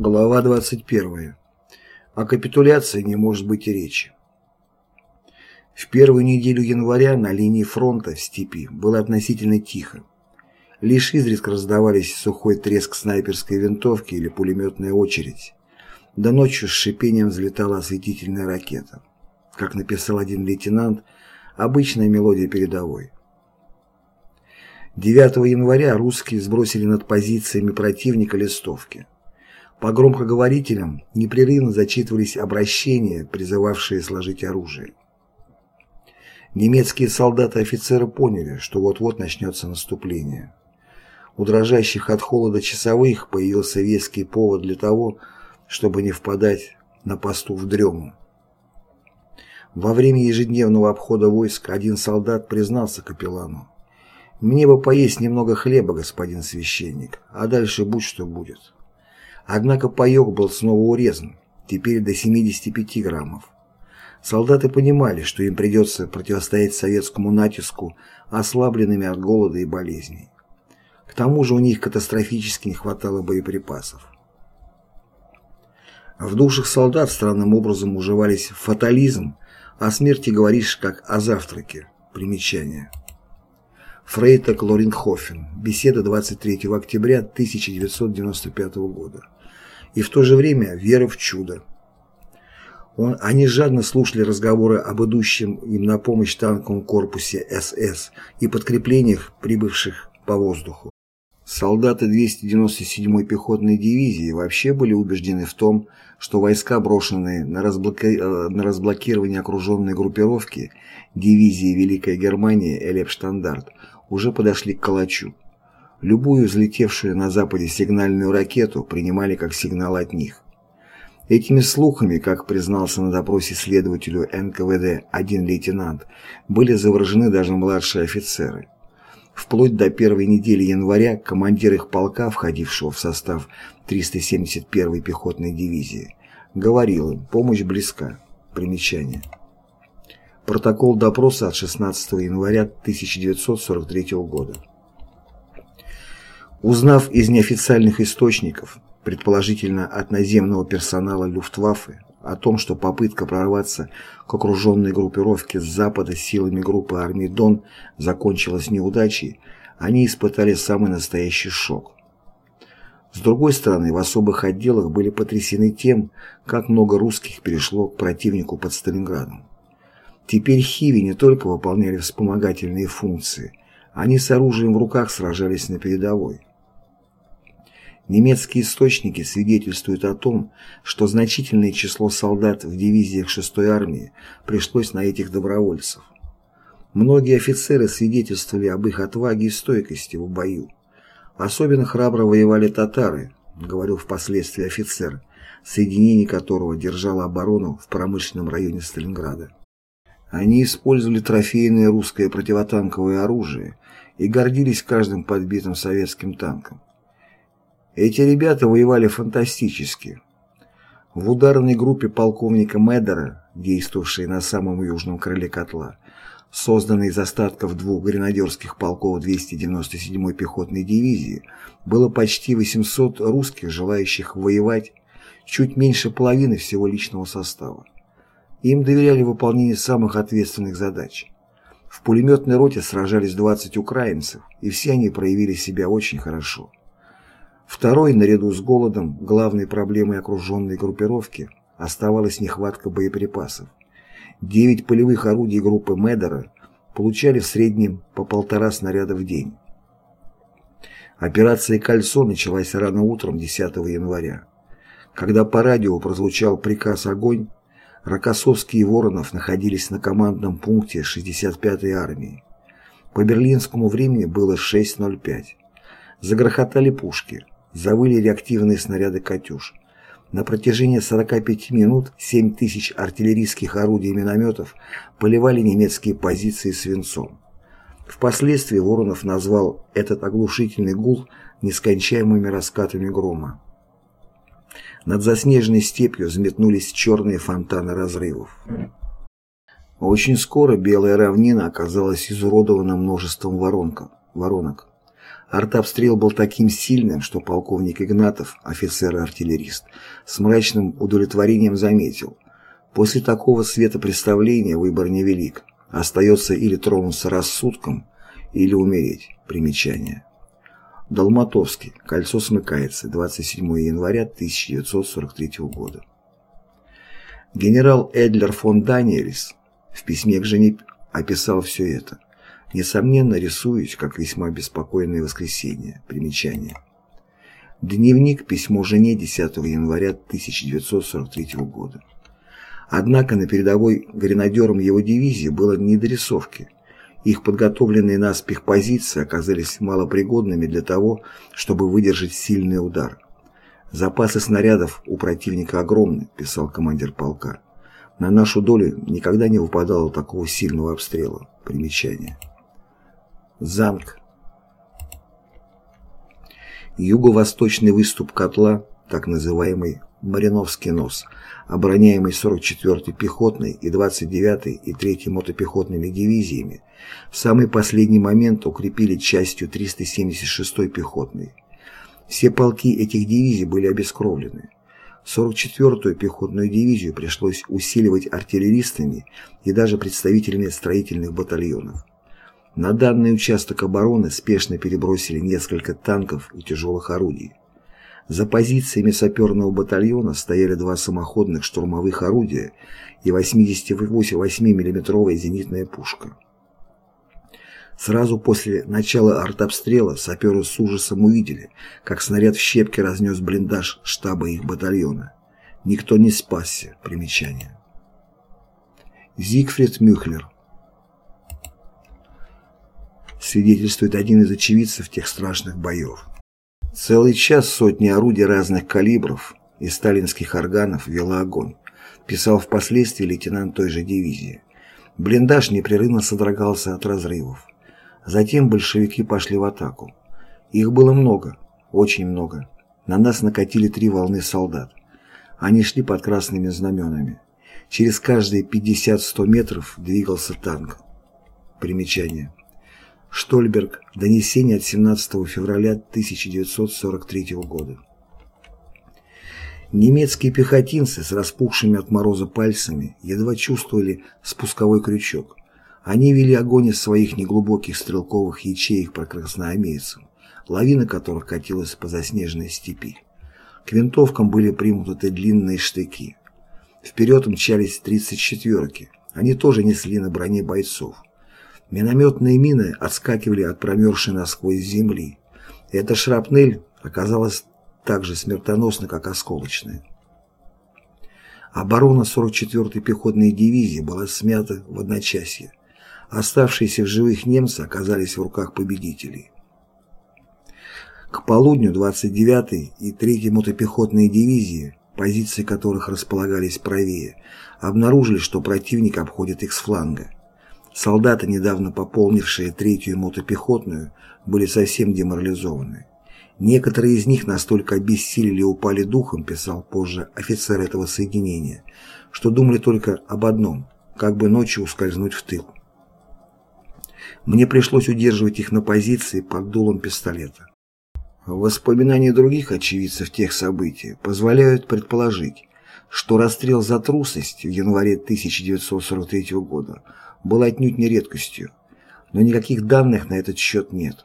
Глава 21. О капитуляции не может быть и речи. В первую неделю января на линии фронта в степи было относительно тихо. Лишь изредка раздавались сухой треск снайперской винтовки или пулеметная очередь. До ночью с шипением взлетала осветительная ракета. Как написал один лейтенант, обычная мелодия передовой. 9 января русские сбросили над позициями противника листовки. По громкоговорителям непрерывно зачитывались обращения, призывавшие сложить оружие. Немецкие солдаты и офицеры поняли, что вот-вот начнется наступление. У дрожащих от холода часовых появился веский повод для того, чтобы не впадать на посту в дрему. Во время ежедневного обхода войск один солдат признался капеллану. «Мне бы поесть немного хлеба, господин священник, а дальше будь что будет». Однако паёк был снова урезан, теперь до 75 граммов. Солдаты понимали, что им придется противостоять советскому натиску ослабленными от голода и болезней. К тому же у них катастрофически не хватало боеприпасов. В душах солдат странным образом уживались фатализм, о смерти говоришь как о завтраке. Примечание. Фрейтак Лоренхофен. Беседа 23 октября 1995 года и в то же время вера в чудо. Он, они жадно слушали разговоры об идущем им на помощь танковом корпусе СС и подкреплениях, прибывших по воздуху. Солдаты 297-й пехотной дивизии вообще были убеждены в том, что войска, брошенные на, разблоки... Э, на разблокирование окруженной группировки дивизии Великая Германия Элепштандарт, уже подошли к Калачу. Любую взлетевшую на Западе сигнальную ракету принимали как сигнал от них. Этими слухами, как признался на допросе следователю НКВД один лейтенант, были заворожены даже младшие офицеры. Вплоть до первой недели января командир их полка, входившего в состав 371-й пехотной дивизии, говорил им «помощь близка». Примечание. Протокол допроса от 16 января 1943 года. Узнав из неофициальных источников, предположительно от наземного персонала Люфтваффе, о том, что попытка прорваться к окруженной группировке с запада силами группы армии Дон закончилась неудачей, они испытали самый настоящий шок. С другой стороны, в особых отделах были потрясены тем, как много русских перешло к противнику под Сталинградом. Теперь Хиви не только выполняли вспомогательные функции, они с оружием в руках сражались на передовой. Немецкие источники свидетельствуют о том, что значительное число солдат в дивизиях 6-й армии пришлось на этих добровольцев. Многие офицеры свидетельствовали об их отваге и стойкости в бою. Особенно храбро воевали татары, говорил впоследствии офицер, соединение которого держало оборону в промышленном районе Сталинграда. Они использовали трофейное русское противотанковое оружие и гордились каждым подбитым советским танком. Эти ребята воевали фантастически. В ударной группе полковника Медера, действовавшей на самом южном крыле котла, созданной из остатков двух гренадерских полков 297-й пехотной дивизии, было почти 800 русских, желающих воевать, чуть меньше половины всего личного состава. Им доверяли выполнение самых ответственных задач. В пулеметной роте сражались 20 украинцев, и все они проявили себя очень хорошо. Второй, наряду с голодом, главной проблемой окруженной группировки оставалась нехватка боеприпасов. Девять полевых орудий группы Медера получали в среднем по полтора снаряда в день. Операция «Кольцо» началась рано утром 10 января. Когда по радио прозвучал приказ «Огонь», Рокоссовский и Воронов находились на командном пункте 65-й армии. По берлинскому времени было 6.05. Загрохотали пушки завыли реактивные снаряды «Катюш». На протяжении 45 минут 7 тысяч артиллерийских орудий и минометов поливали немецкие позиции свинцом. Впоследствии Воронов назвал этот оглушительный гул нескончаемыми раскатами грома. Над заснеженной степью взметнулись черные фонтаны разрывов. Очень скоро белая равнина оказалась изуродована множеством воронков, воронок. Артобстрел был таким сильным, что полковник Игнатов, офицер и артиллерист, с мрачным удовлетворением заметил. После такого светопредставления выбор невелик. Остается или тронуться рассудком, или умереть. Примечание. Долматовский. Кольцо смыкается. 27 января 1943 года. Генерал Эдлер фон Даниэльс в письме к жене описал все это. Несомненно, рисуюсь, как весьма беспокойное воскресенье. Примечание. Дневник, письмо жене 10 января 1943 года. Однако на передовой гренадерам его дивизии было не дорисовки. Их подготовленные наспех позиции оказались малопригодными для того, чтобы выдержать сильный удар. «Запасы снарядов у противника огромны», – писал командир полка. «На нашу долю никогда не выпадало такого сильного обстрела». Примечание. Замк. Юго-восточный выступ котла, так называемый Мариновский нос, обороняемый 44-й пехотной и 29-й и 3-й мотопехотными дивизиями, в самый последний момент укрепили частью 376-й пехотной. Все полки этих дивизий были обескровлены. 44-ю пехотную дивизию пришлось усиливать артиллеристами и даже представителями строительных батальонов. На данный участок обороны спешно перебросили несколько танков и тяжелых орудий. За позициями саперного батальона стояли два самоходных штурмовых орудия и 88 миллиметровая зенитная пушка. Сразу после начала артобстрела саперы с ужасом увидели, как снаряд в щепки разнес блиндаж штаба их батальона. Никто не спасся. Примечание. Зигфрид Мюхлер свидетельствует один из очевидцев тех страшных боев. Целый час сотни орудий разных калибров и сталинских органов вела огонь, писал впоследствии лейтенант той же дивизии. Блиндаж непрерывно содрогался от разрывов. Затем большевики пошли в атаку. Их было много, очень много. На нас накатили три волны солдат. Они шли под красными знаменами. Через каждые 50-100 метров двигался танк. Примечание. Штольберг. Донесение от 17 февраля 1943 года. Немецкие пехотинцы с распухшими от мороза пальцами едва чувствовали спусковой крючок. Они вели огонь из своих неглубоких стрелковых ячеек по красноармейцам, лавина которых катилась по заснеженной степи. К винтовкам были примутые длинные штыки. Вперед мчались 34-ки. Они тоже несли на броне бойцов. Минометные мины отскакивали от промерзшей насквозь земли. Эта шрапнель оказалась так же смертоносна, как осколочная. Оборона 44-й пехотной дивизии была смята в одночасье. Оставшиеся в живых немцы оказались в руках победителей. К полудню 29-й и 3-й мотопехотные дивизии, позиции которых располагались правее, обнаружили, что противник обходит их с фланга. Солдаты, недавно пополнившие третью мотопехотную, были совсем деморализованы. Некоторые из них настолько обессилели и упали духом, писал позже офицер этого соединения, что думали только об одном – как бы ночью ускользнуть в тыл. Мне пришлось удерживать их на позиции под дулом пистолета. Воспоминания других очевидцев тех событий позволяют предположить, что расстрел за трусость в январе 1943 года был отнюдь не редкостью, но никаких данных на этот счет нет.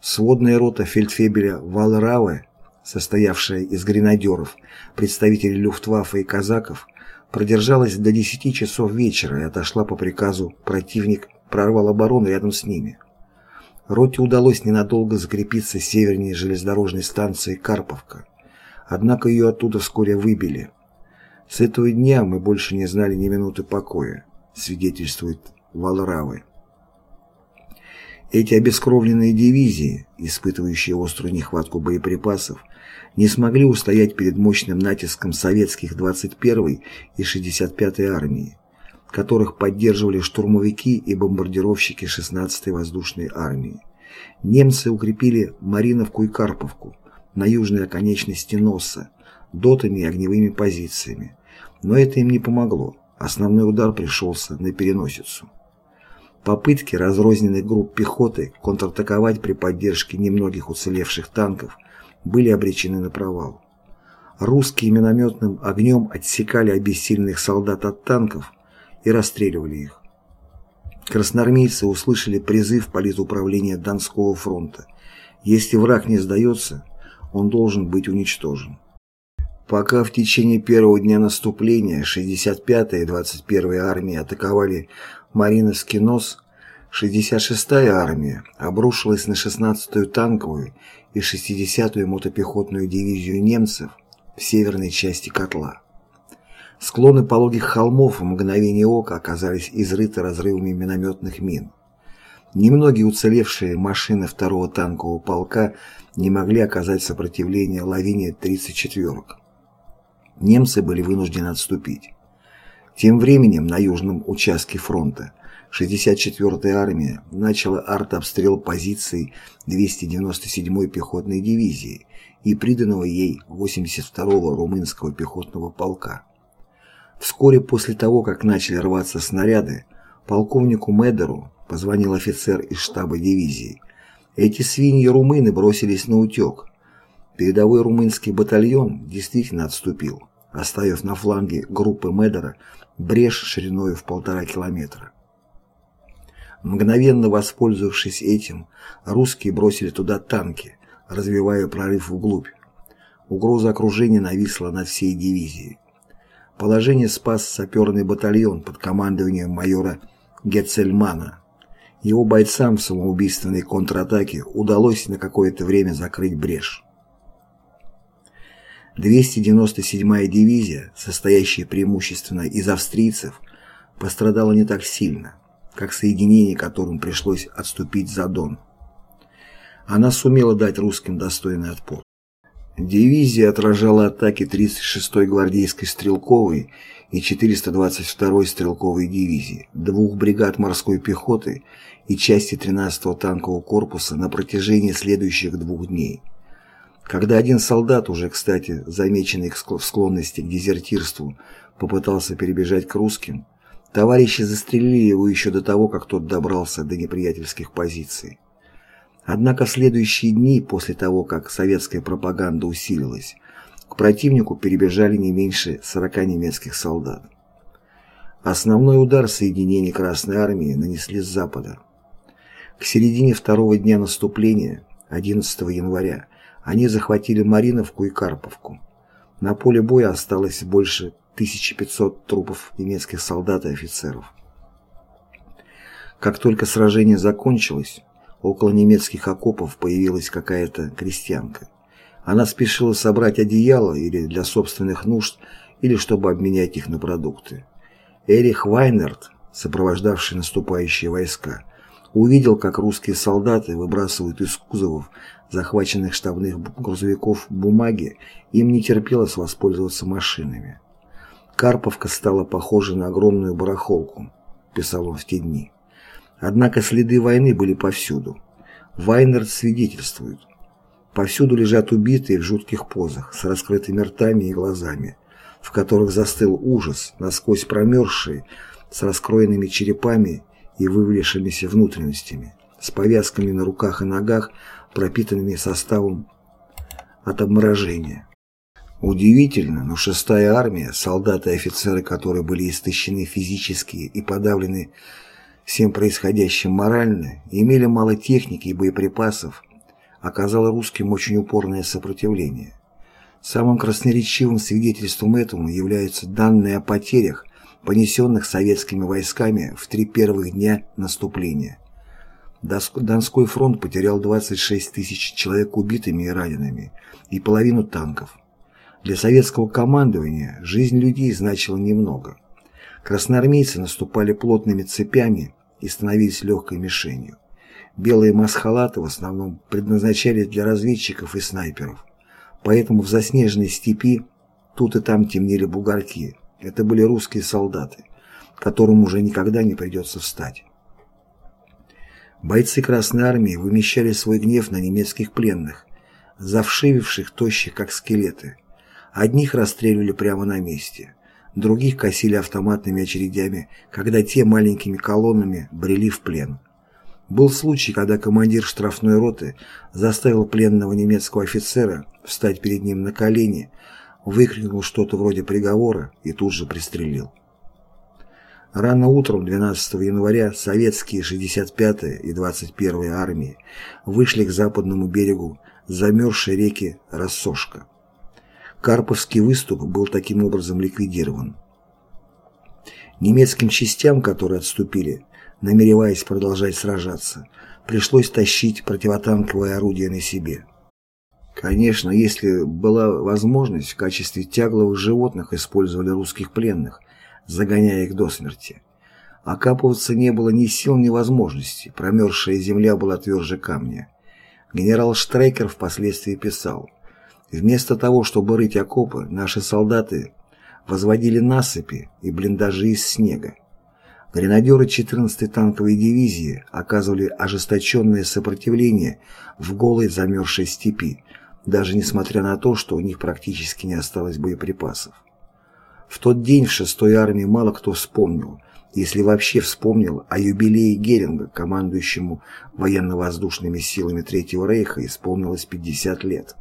Сводная рота фельдфебеля Валраве, состоявшая из гренадеров, представителей Люфтваффе и казаков, продержалась до 10 часов вечера и отошла по приказу противник прорвал оборону рядом с ними. Роте удалось ненадолго закрепиться севернее железнодорожной станции Карповка, однако ее оттуда вскоре выбили. С этого дня мы больше не знали ни минуты покоя свидетельствует Валравы. Эти обескровленные дивизии, испытывающие острую нехватку боеприпасов, не смогли устоять перед мощным натиском советских 21-й и 65-й армии, которых поддерживали штурмовики и бомбардировщики 16-й воздушной армии. Немцы укрепили Мариновку и Карповку на южной оконечности носа, дотами и огневыми позициями, но это им не помогло. Основной удар пришелся на переносицу. Попытки разрозненных групп пехоты контратаковать при поддержке немногих уцелевших танков были обречены на провал. Русские минометным огнем отсекали обессиленных солдат от танков и расстреливали их. Красноармейцы услышали призыв политуправления Донского фронта. Если враг не сдается, он должен быть уничтожен. Пока в течение первого дня наступления 65-я и 21-я армии атаковали Мариновский нос, 66-я армия обрушилась на 16-ю танковую и 60-ю мотопехотную дивизию немцев в северной части котла. Склоны пологих холмов в мгновение ока оказались изрыты разрывами минометных мин. Немногие уцелевшие машины второго танкового полка не могли оказать сопротивление лавине 34-ок. Немцы были вынуждены отступить. Тем временем на южном участке фронта 64-я армия начала артобстрел позиций 297-й пехотной дивизии и приданного ей 82-го румынского пехотного полка. Вскоре после того, как начали рваться снаряды, полковнику Медеру позвонил офицер из штаба дивизии. Эти свиньи-румыны бросились на утек. Передовой румынский батальон действительно отступил, оставив на фланге группы Медера брешь шириной в полтора километра. Мгновенно воспользовавшись этим, русские бросили туда танки, развивая прорыв вглубь. Угроза окружения нависла над всей дивизией. Положение спас саперный батальон под командованием майора Гетцельмана. Его бойцам в самоубийственной контратаке удалось на какое-то время закрыть брешь. 297-я дивизия, состоящая преимущественно из австрийцев, пострадала не так сильно, как соединение, которым пришлось отступить за Дон. Она сумела дать русским достойный отпор. Дивизия отражала атаки 36-й гвардейской стрелковой и 422-й стрелковой дивизии, двух бригад морской пехоты и части 13-го танкового корпуса на протяжении следующих двух дней. Когда один солдат, уже, кстати, замеченный в склонности к дезертирству, попытался перебежать к русским, товарищи застрелили его еще до того, как тот добрался до неприятельских позиций. Однако следующие дни, после того, как советская пропаганда усилилась, к противнику перебежали не меньше 40 немецких солдат. Основной удар соединений Красной Армии нанесли с запада. К середине второго дня наступления, 11 января, они захватили Мариновку и Карповку. На поле боя осталось больше 1500 трупов немецких солдат и офицеров. Как только сражение закончилось, Около немецких окопов появилась какая-то крестьянка. Она спешила собрать одеяло или для собственных нужд, или чтобы обменять их на продукты. Эрих Вайнерт, сопровождавший наступающие войска, увидел, как русские солдаты выбрасывают из кузовов захваченных штабных грузовиков бумаги, им не терпелось воспользоваться машинами. Карповка стала похожа на огромную барахолку, писал он в те дни. Однако следы войны были повсюду. Вайнерд свидетельствует. Повсюду лежат убитые в жутких позах, с раскрытыми ртами и глазами, в которых застыл ужас, насквозь промерзшие, с раскроенными черепами и вывалившимися внутренностями, с повязками на руках и ногах, пропитанными составом от обморожения. Удивительно, но шестая армия, солдаты и офицеры которые были истощены физически и подавлены всем происходящим морально, имели мало техники и боеприпасов, оказало русским очень упорное сопротивление. Самым красноречивым свидетельством этому являются данные о потерях, понесенных советскими войсками в три первых дня наступления. Донской фронт потерял 26 тысяч человек убитыми и ранеными и половину танков. Для советского командования жизнь людей значила немного. Красноармейцы наступали плотными цепями и становились легкой мишенью. Белые масхалаты в основном предназначались для разведчиков и снайперов. Поэтому в заснеженной степи тут и там темнели бугорки. Это были русские солдаты, которым уже никогда не придется встать. Бойцы Красной Армии вымещали свой гнев на немецких пленных, завшививших тощих, как скелеты. Одних расстреливали прямо на месте, других косили автоматными очередями, когда те маленькими колоннами брели в плен. Был случай, когда командир штрафной роты заставил пленного немецкого офицера встать перед ним на колени, выкрикнул что-то вроде приговора и тут же пристрелил. Рано утром 12 января советские 65-я и 21-я армии вышли к западному берегу замерзшей реки Рассошка. Карповский выступ был таким образом ликвидирован. Немецким частям, которые отступили, намереваясь продолжать сражаться, пришлось тащить противотанковое орудие на себе. Конечно, если была возможность, в качестве тягловых животных использовали русских пленных, загоняя их до смерти. Окапываться не было ни сил, ни возможности, промерзшая земля была тверже камня. Генерал Штрейкер впоследствии писал, «Вместо того, чтобы рыть окопы, наши солдаты возводили насыпи и блиндажи из снега. Гренадеры 14-й танковой дивизии оказывали ожесточенное сопротивление в голой замерзшей степи, даже несмотря на то, что у них практически не осталось боеприпасов. В тот день в 6-й армии мало кто вспомнил, если вообще вспомнил о юбилее Геринга, командующему военно-воздушными силами Третьего Рейха, исполнилось 50 лет.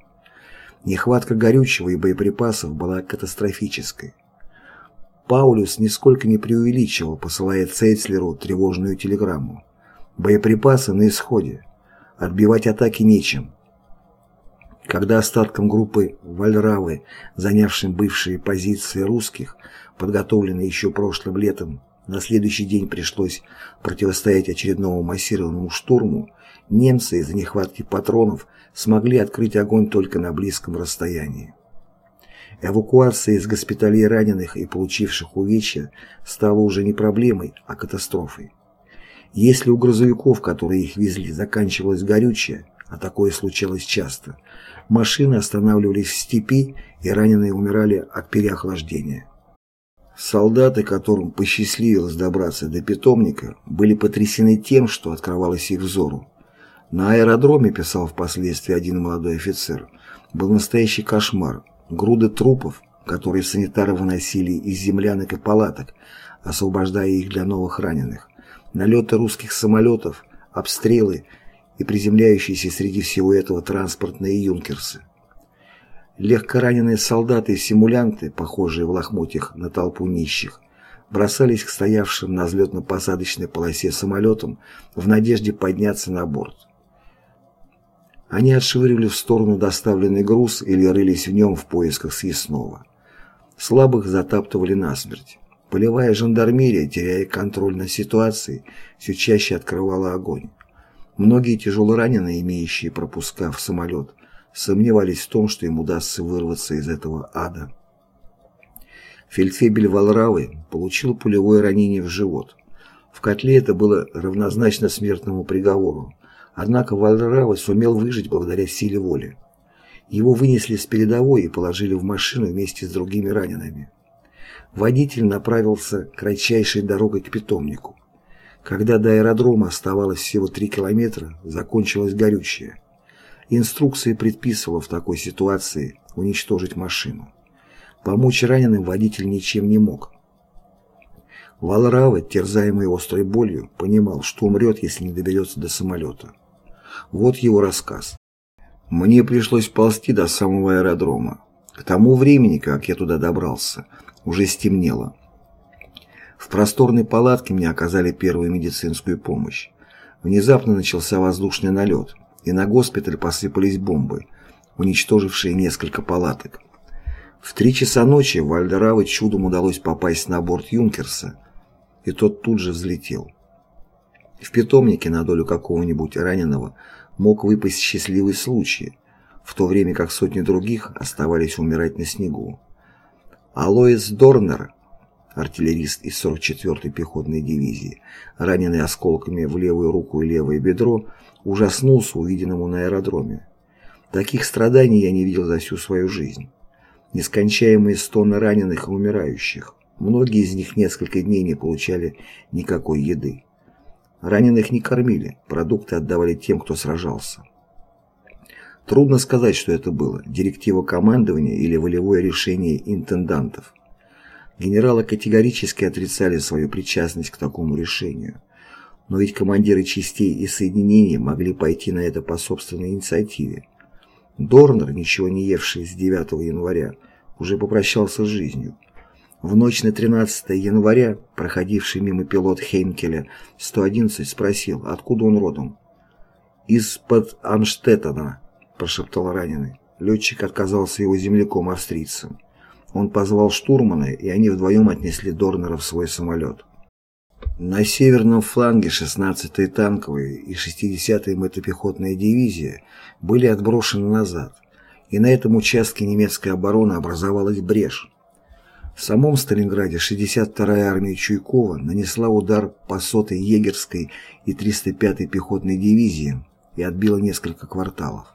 Нехватка горючего и боеприпасов была катастрофической. Паулюс нисколько не преувеличивал, посылая Цейцлеру тревожную телеграмму. Боеприпасы на исходе. Отбивать атаки нечем. Когда остаткам группы Вальравы, занявшим бывшие позиции русских, подготовленные еще прошлым летом, на следующий день пришлось противостоять очередному массированному штурму, немцы из-за нехватки патронов смогли открыть огонь только на близком расстоянии. Эвакуация из госпиталей раненых и получивших увечья стала уже не проблемой, а катастрофой. Если у грузовиков, которые их везли, заканчивалось горючее, а такое случалось часто, машины останавливались в степи и раненые умирали от переохлаждения. Солдаты, которым посчастливилось добраться до питомника, были потрясены тем, что открывалось их взору. На аэродроме, писал впоследствии один молодой офицер, был настоящий кошмар – груды трупов, которые санитары выносили из землянок и палаток, освобождая их для новых раненых, налеты русских самолетов, обстрелы и приземляющиеся среди всего этого транспортные юнкерсы. Легкораненые солдаты и симулянты, похожие в лохмотьях на толпу нищих, бросались к стоявшим на взлетно-посадочной полосе самолетам в надежде подняться на борт. Они отшвыривали в сторону доставленный груз или рылись в нем в поисках съестного. Слабых затаптывали насмерть. Полевая жандармерия, теряя контроль над ситуацией, все чаще открывала огонь. Многие тяжелораненые, имеющие пропуска в самолет, сомневались в том, что им удастся вырваться из этого ада. Фельдфебель Валравы получил пулевое ранение в живот. В котле это было равнозначно смертному приговору, Однако Вальдерава сумел выжить благодаря силе воли. Его вынесли с передовой и положили в машину вместе с другими ранеными. Водитель направился кратчайшей дорогой к питомнику. Когда до аэродрома оставалось всего 3 километра, закончилось горючее. Инструкция предписывала в такой ситуации уничтожить машину. Помочь раненым водитель ничем не мог. Валрава, терзаемый острой болью, понимал, что умрет, если не доберется до самолета. Вот его рассказ. Мне пришлось ползти до самого аэродрома. К тому времени, как я туда добрался, уже стемнело. В просторной палатке мне оказали первую медицинскую помощь. Внезапно начался воздушный налет, и на госпиталь посыпались бомбы, уничтожившие несколько палаток. В три часа ночи Вальдеравы чудом удалось попасть на борт Юнкерса, и тот тут же взлетел. В питомнике на долю какого-нибудь раненого мог выпасть счастливый случай, в то время как сотни других оставались умирать на снегу. Алоис Дорнер, артиллерист из 44-й пехотной дивизии, раненый осколками в левую руку и левое бедро, ужаснулся увиденному на аэродроме. Таких страданий я не видел за всю свою жизнь. Нескончаемые стоны раненых и умирающих. Многие из них несколько дней не получали никакой еды. Раненых не кормили, продукты отдавали тем, кто сражался. Трудно сказать, что это было – директива командования или волевое решение интендантов. Генералы категорически отрицали свою причастность к такому решению. Но ведь командиры частей и соединений могли пойти на это по собственной инициативе. Дорнер, ничего не евший с 9 января, уже попрощался с жизнью. В ночь на 13 января проходивший мимо пилот Хейнкеля 111 спросил, откуда он родом. «Из-под Анштеттена», – прошептал раненый. Летчик отказался его земляком-австрийцем. Он позвал штурмана, и они вдвоем отнесли Дорнера в свой самолет. На северном фланге 16-я танковая и 60-я мотопехотная дивизия были отброшены назад, и на этом участке немецкой обороны образовалась брешь. В самом Сталинграде 62-я армия Чуйкова нанесла удар по 100-й егерской и 305-й пехотной дивизиям и отбила несколько кварталов.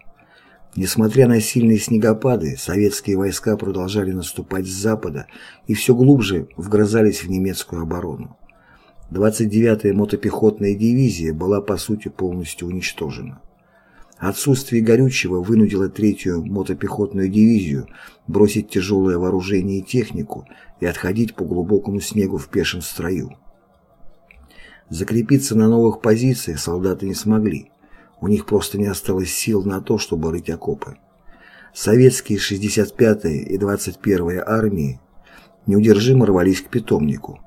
Несмотря на сильные снегопады, советские войска продолжали наступать с запада и все глубже вгрызались в немецкую оборону. 29-я мотопехотная дивизия была по сути полностью уничтожена. Отсутствие горючего вынудило третью мотопехотную дивизию бросить тяжелое вооружение и технику и отходить по глубокому снегу в пешем строю. Закрепиться на новых позициях солдаты не смогли. У них просто не осталось сил на то, чтобы рыть окопы. Советские 65-я и 21-я армии неудержимо рвались к питомнику.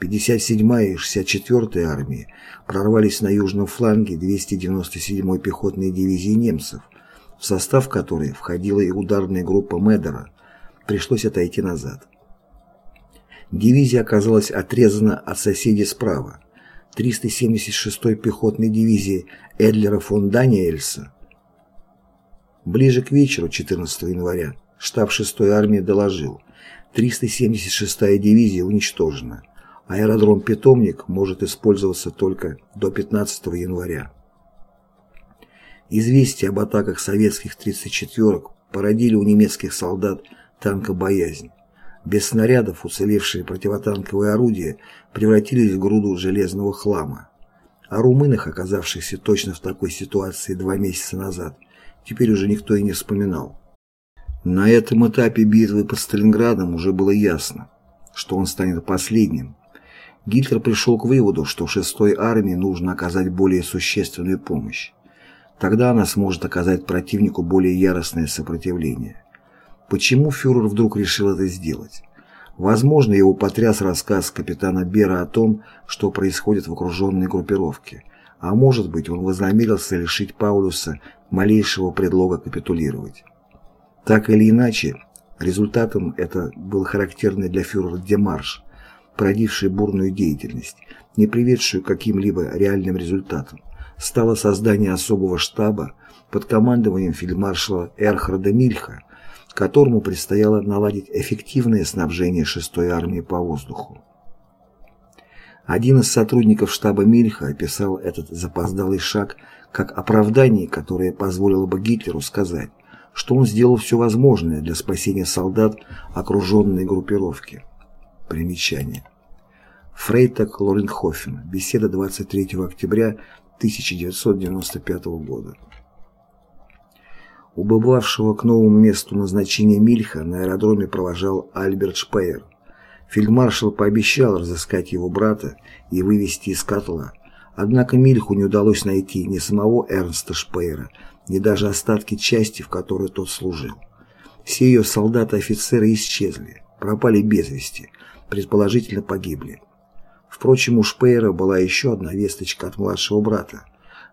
57-я и 64-я армии прорвались на южном фланге 297-й пехотной дивизии немцев, в состав которой входила и ударная группа Медера, пришлось отойти назад. Дивизия оказалась отрезана от соседей справа. 376-й пехотной дивизии Эдлера фон Даниэльса. Ближе к вечеру 14 января штаб 6-й армии доложил, 376-я дивизия уничтожена. Аэродром «Питомник» может использоваться только до 15 января. Известия об атаках советских 34-ок породили у немецких солдат танкобоязнь. Без снарядов уцелевшие противотанковые орудия превратились в груду железного хлама. О румынах, оказавшихся точно в такой ситуации два месяца назад, теперь уже никто и не вспоминал. На этом этапе битвы под Сталинградом уже было ясно, что он станет последним, Гитлер пришел к выводу, что 6-й армии нужно оказать более существенную помощь. Тогда она сможет оказать противнику более яростное сопротивление. Почему фюрер вдруг решил это сделать? Возможно, его потряс рассказ капитана Бера о том, что происходит в окруженной группировке, а может быть, он вознамерился лишить Паулюса малейшего предлога капитулировать. Так или иначе, результатом это был характерный для фюрера демарш, породившей бурную деятельность, не приведшую к каким-либо реальным результатам, стало создание особого штаба под командованием фельдмаршала Эрхарда Мильха, которому предстояло наладить эффективное снабжение 6-й армии по воздуху. Один из сотрудников штаба Мильха описал этот запоздалый шаг как оправдание, которое позволило бы Гитлеру сказать, что он сделал все возможное для спасения солдат окруженной группировки. Примечание. Фрейтаг Лоренхофен. Беседа 23 октября 1995 года. Убывавшего к новому месту назначения Мильха на аэродроме провожал Альберт Шпеер. Фельдмаршал пообещал разыскать его брата и вывести из котла. Однако Мильху не удалось найти ни самого Эрнста Шпеера, ни даже остатки части, в которой тот служил. Все ее солдаты и офицеры исчезли, пропали без вести, предположительно погибли. Впрочем, у Шпеера была еще одна весточка от младшего брата.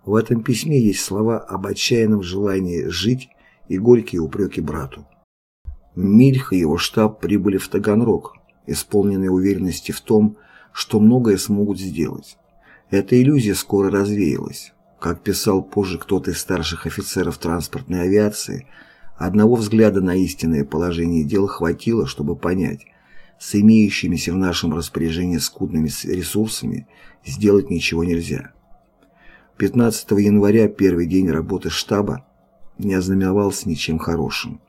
В этом письме есть слова об отчаянном желании жить и горькие упреки брату. Мильх и его штаб прибыли в Таганрог, исполненные уверенности в том, что многое смогут сделать. Эта иллюзия скоро развеялась. Как писал позже кто-то из старших офицеров транспортной авиации, одного взгляда на истинное положение дел хватило, чтобы понять, с имеющимися в нашем распоряжении скудными ресурсами сделать ничего нельзя. 15 января, первый день работы штаба, не ознаменовался ничем хорошим.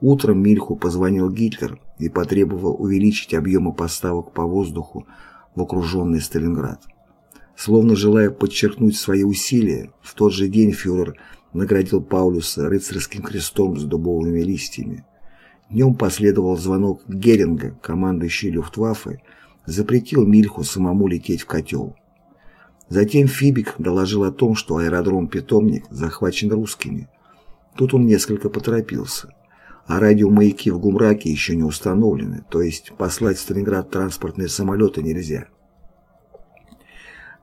Утром Мильху позвонил Гитлер и потребовал увеличить объемы поставок по воздуху в окруженный Сталинград. Словно желая подчеркнуть свои усилия, в тот же день фюрер наградил Паулюса рыцарским крестом с дубовыми листьями. Днем последовал звонок Геринга, командующий Люфтваффе, запретил Мильху самому лететь в котел. Затем Фибик доложил о том, что аэродром «Питомник» захвачен русскими. Тут он несколько поторопился. А радиомаяки в Гумраке еще не установлены, то есть послать в Сталинград транспортные самолеты нельзя.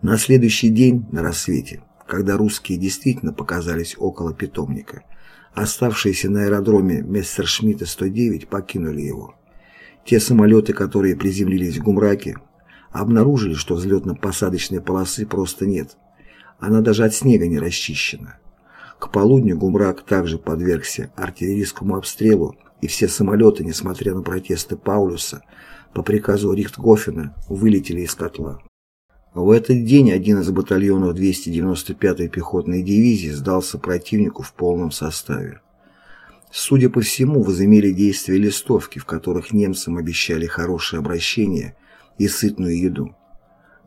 На следующий день, на рассвете, когда русские действительно показались около питомника, оставшиеся на аэродроме Мессершмитта-109 покинули его. Те самолеты, которые приземлились в Гумраке, обнаружили, что взлетно-посадочной полосы просто нет. Она даже от снега не расчищена. К полудню Гумрак также подвергся артиллерийскому обстрелу, и все самолеты, несмотря на протесты Паулюса, по приказу Рихтгофена вылетели из котла. В этот день один из батальонов 295-й пехотной дивизии сдался противнику в полном составе. Судя по всему, возымели действие листовки, в которых немцам обещали хорошее обращение и сытную еду.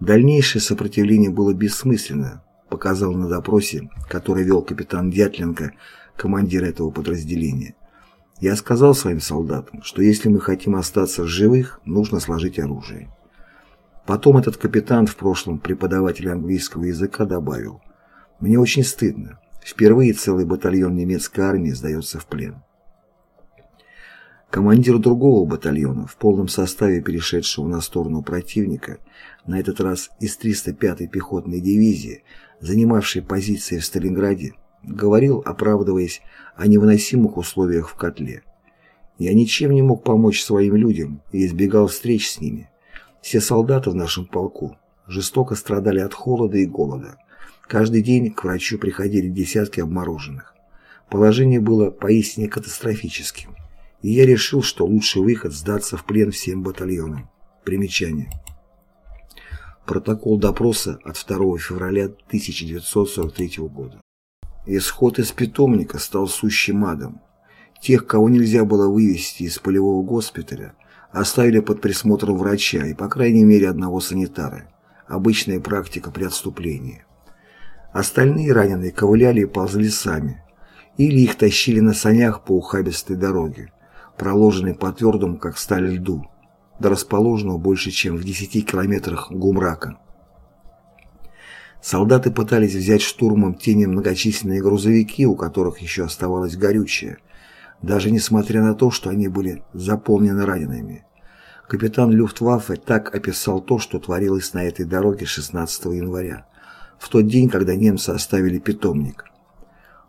Дальнейшее сопротивление было бессмысленно, показал на допросе, который вел капитан Дятленко, командир этого подразделения. Я сказал своим солдатам, что если мы хотим остаться в живых, нужно сложить оружие. Потом этот капитан, в прошлом преподаватель английского языка, добавил, «Мне очень стыдно. Впервые целый батальон немецкой армии сдается в плен». Командир другого батальона, в полном составе перешедшего на сторону противника, на этот раз из 305-й пехотной дивизии, занимавший позиции в Сталинграде, говорил, оправдываясь о невыносимых условиях в котле. «Я ничем не мог помочь своим людям и избегал встреч с ними. Все солдаты в нашем полку жестоко страдали от холода и голода. Каждый день к врачу приходили десятки обмороженных. Положение было поистине катастрофическим и я решил, что лучший выход – сдаться в плен всем батальонам. Примечание. Протокол допроса от 2 февраля 1943 года. Исход из питомника стал сущим адом. Тех, кого нельзя было вывести из полевого госпиталя, оставили под присмотром врача и, по крайней мере, одного санитара. Обычная практика при отступлении. Остальные раненые ковыляли и ползли сами, или их тащили на санях по ухабистой дороге проложенный по твердому, как сталь льду, до расположенного больше чем в 10 километрах Гумрака. Солдаты пытались взять штурмом те немногочисленные грузовики, у которых еще оставалось горючее, даже несмотря на то, что они были заполнены ранеными. Капитан Люфтваффе так описал то, что творилось на этой дороге 16 января, в тот день, когда немцы оставили питомник.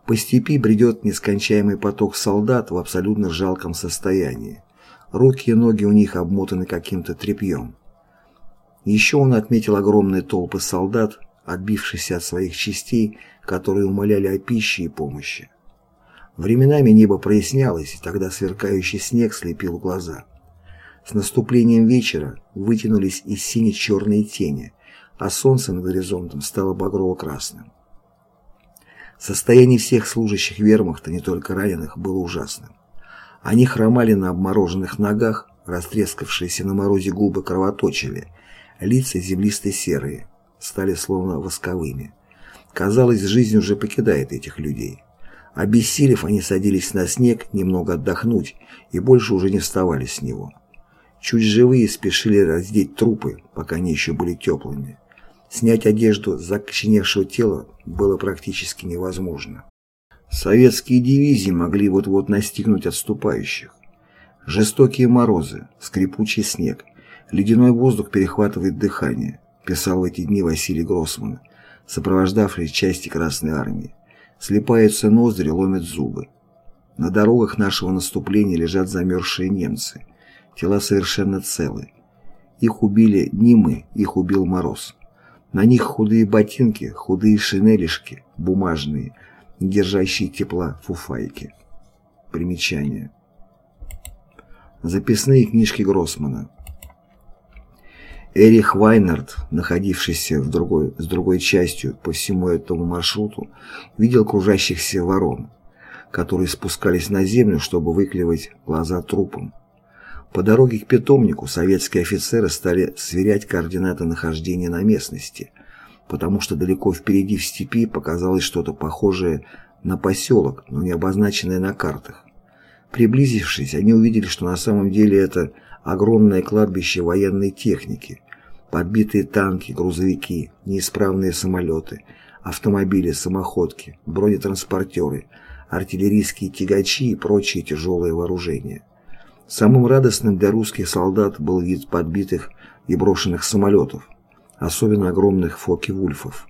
По степи бредет нескончаемый поток солдат в абсолютно жалком состоянии. Руки и ноги у них обмотаны каким-то тряпьем. Еще он отметил огромные толпы солдат, отбившихся от своих частей, которые умоляли о пище и помощи. Временами небо прояснялось, и тогда сверкающий снег слепил глаза. С наступлением вечера вытянулись из сине-черные тени, а солнце над горизонтом стало багрово-красным. Состояние всех служащих вермахта, не только раненых, было ужасным. Они хромали на обмороженных ногах, растрескавшиеся на морозе губы кровоточили, лица землисто-серые, стали словно восковыми. Казалось, жизнь уже покидает этих людей. Обессилев, они садились на снег немного отдохнуть и больше уже не вставали с него. Чуть живые спешили раздеть трупы, пока они еще были теплыми. Снять одежду с закоченевшего тела было практически невозможно. Советские дивизии могли вот-вот настигнуть отступающих. Жестокие морозы, скрипучий снег, ледяной воздух перехватывает дыхание, писал в эти дни Василий Гроссман, сопровождавший части Красной Армии. Слепаются ноздри, ломят зубы. На дорогах нашего наступления лежат замерзшие немцы. Тела совершенно целы. Их убили не мы, их убил мороз. На них худые ботинки, худые шинелишки, бумажные, держащие тепла фуфайки. Примечание. Записные книжки Гроссмана. Эрих Вайнард, находившийся в другой, с другой частью по всему этому маршруту, видел кружащихся ворон, которые спускались на землю, чтобы выклевать глаза трупам. По дороге к питомнику советские офицеры стали сверять координаты нахождения на местности, потому что далеко впереди в степи показалось что-то похожее на поселок, но не обозначенное на картах. Приблизившись, они увидели, что на самом деле это огромное кладбище военной техники, подбитые танки, грузовики, неисправные самолеты, автомобили, самоходки, бронетранспортеры, артиллерийские тягачи и прочие тяжелые вооружения. Самым радостным для русских солдат был вид подбитых и брошенных самолетов, особенно огромных Фоки-Вульфов.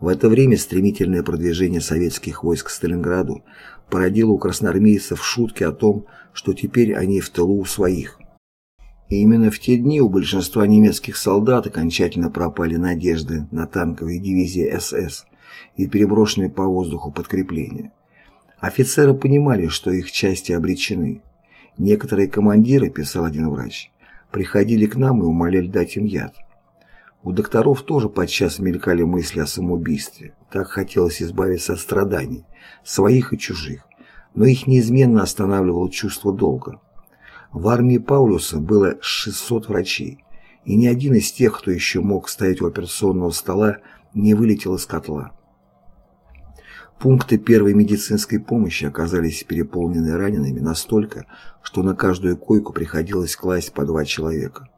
В это время стремительное продвижение советских войск к Сталинграду породило у красноармейцев шутки о том, что теперь они в тылу у своих. И именно в те дни у большинства немецких солдат окончательно пропали надежды на танковые дивизии СС и переброшенные по воздуху подкрепления. Офицеры понимали, что их части обречены. Некоторые командиры, писал один врач, приходили к нам и умоляли дать им яд. У докторов тоже подчас мелькали мысли о самоубийстве. Так хотелось избавиться от страданий, своих и чужих. Но их неизменно останавливало чувство долга. В армии Паулюса было 600 врачей, и ни один из тех, кто еще мог стоять у операционного стола, не вылетел из котла. Пункты первой медицинской помощи оказались переполнены ранеными настолько, что на каждую койку приходилось класть по два человека.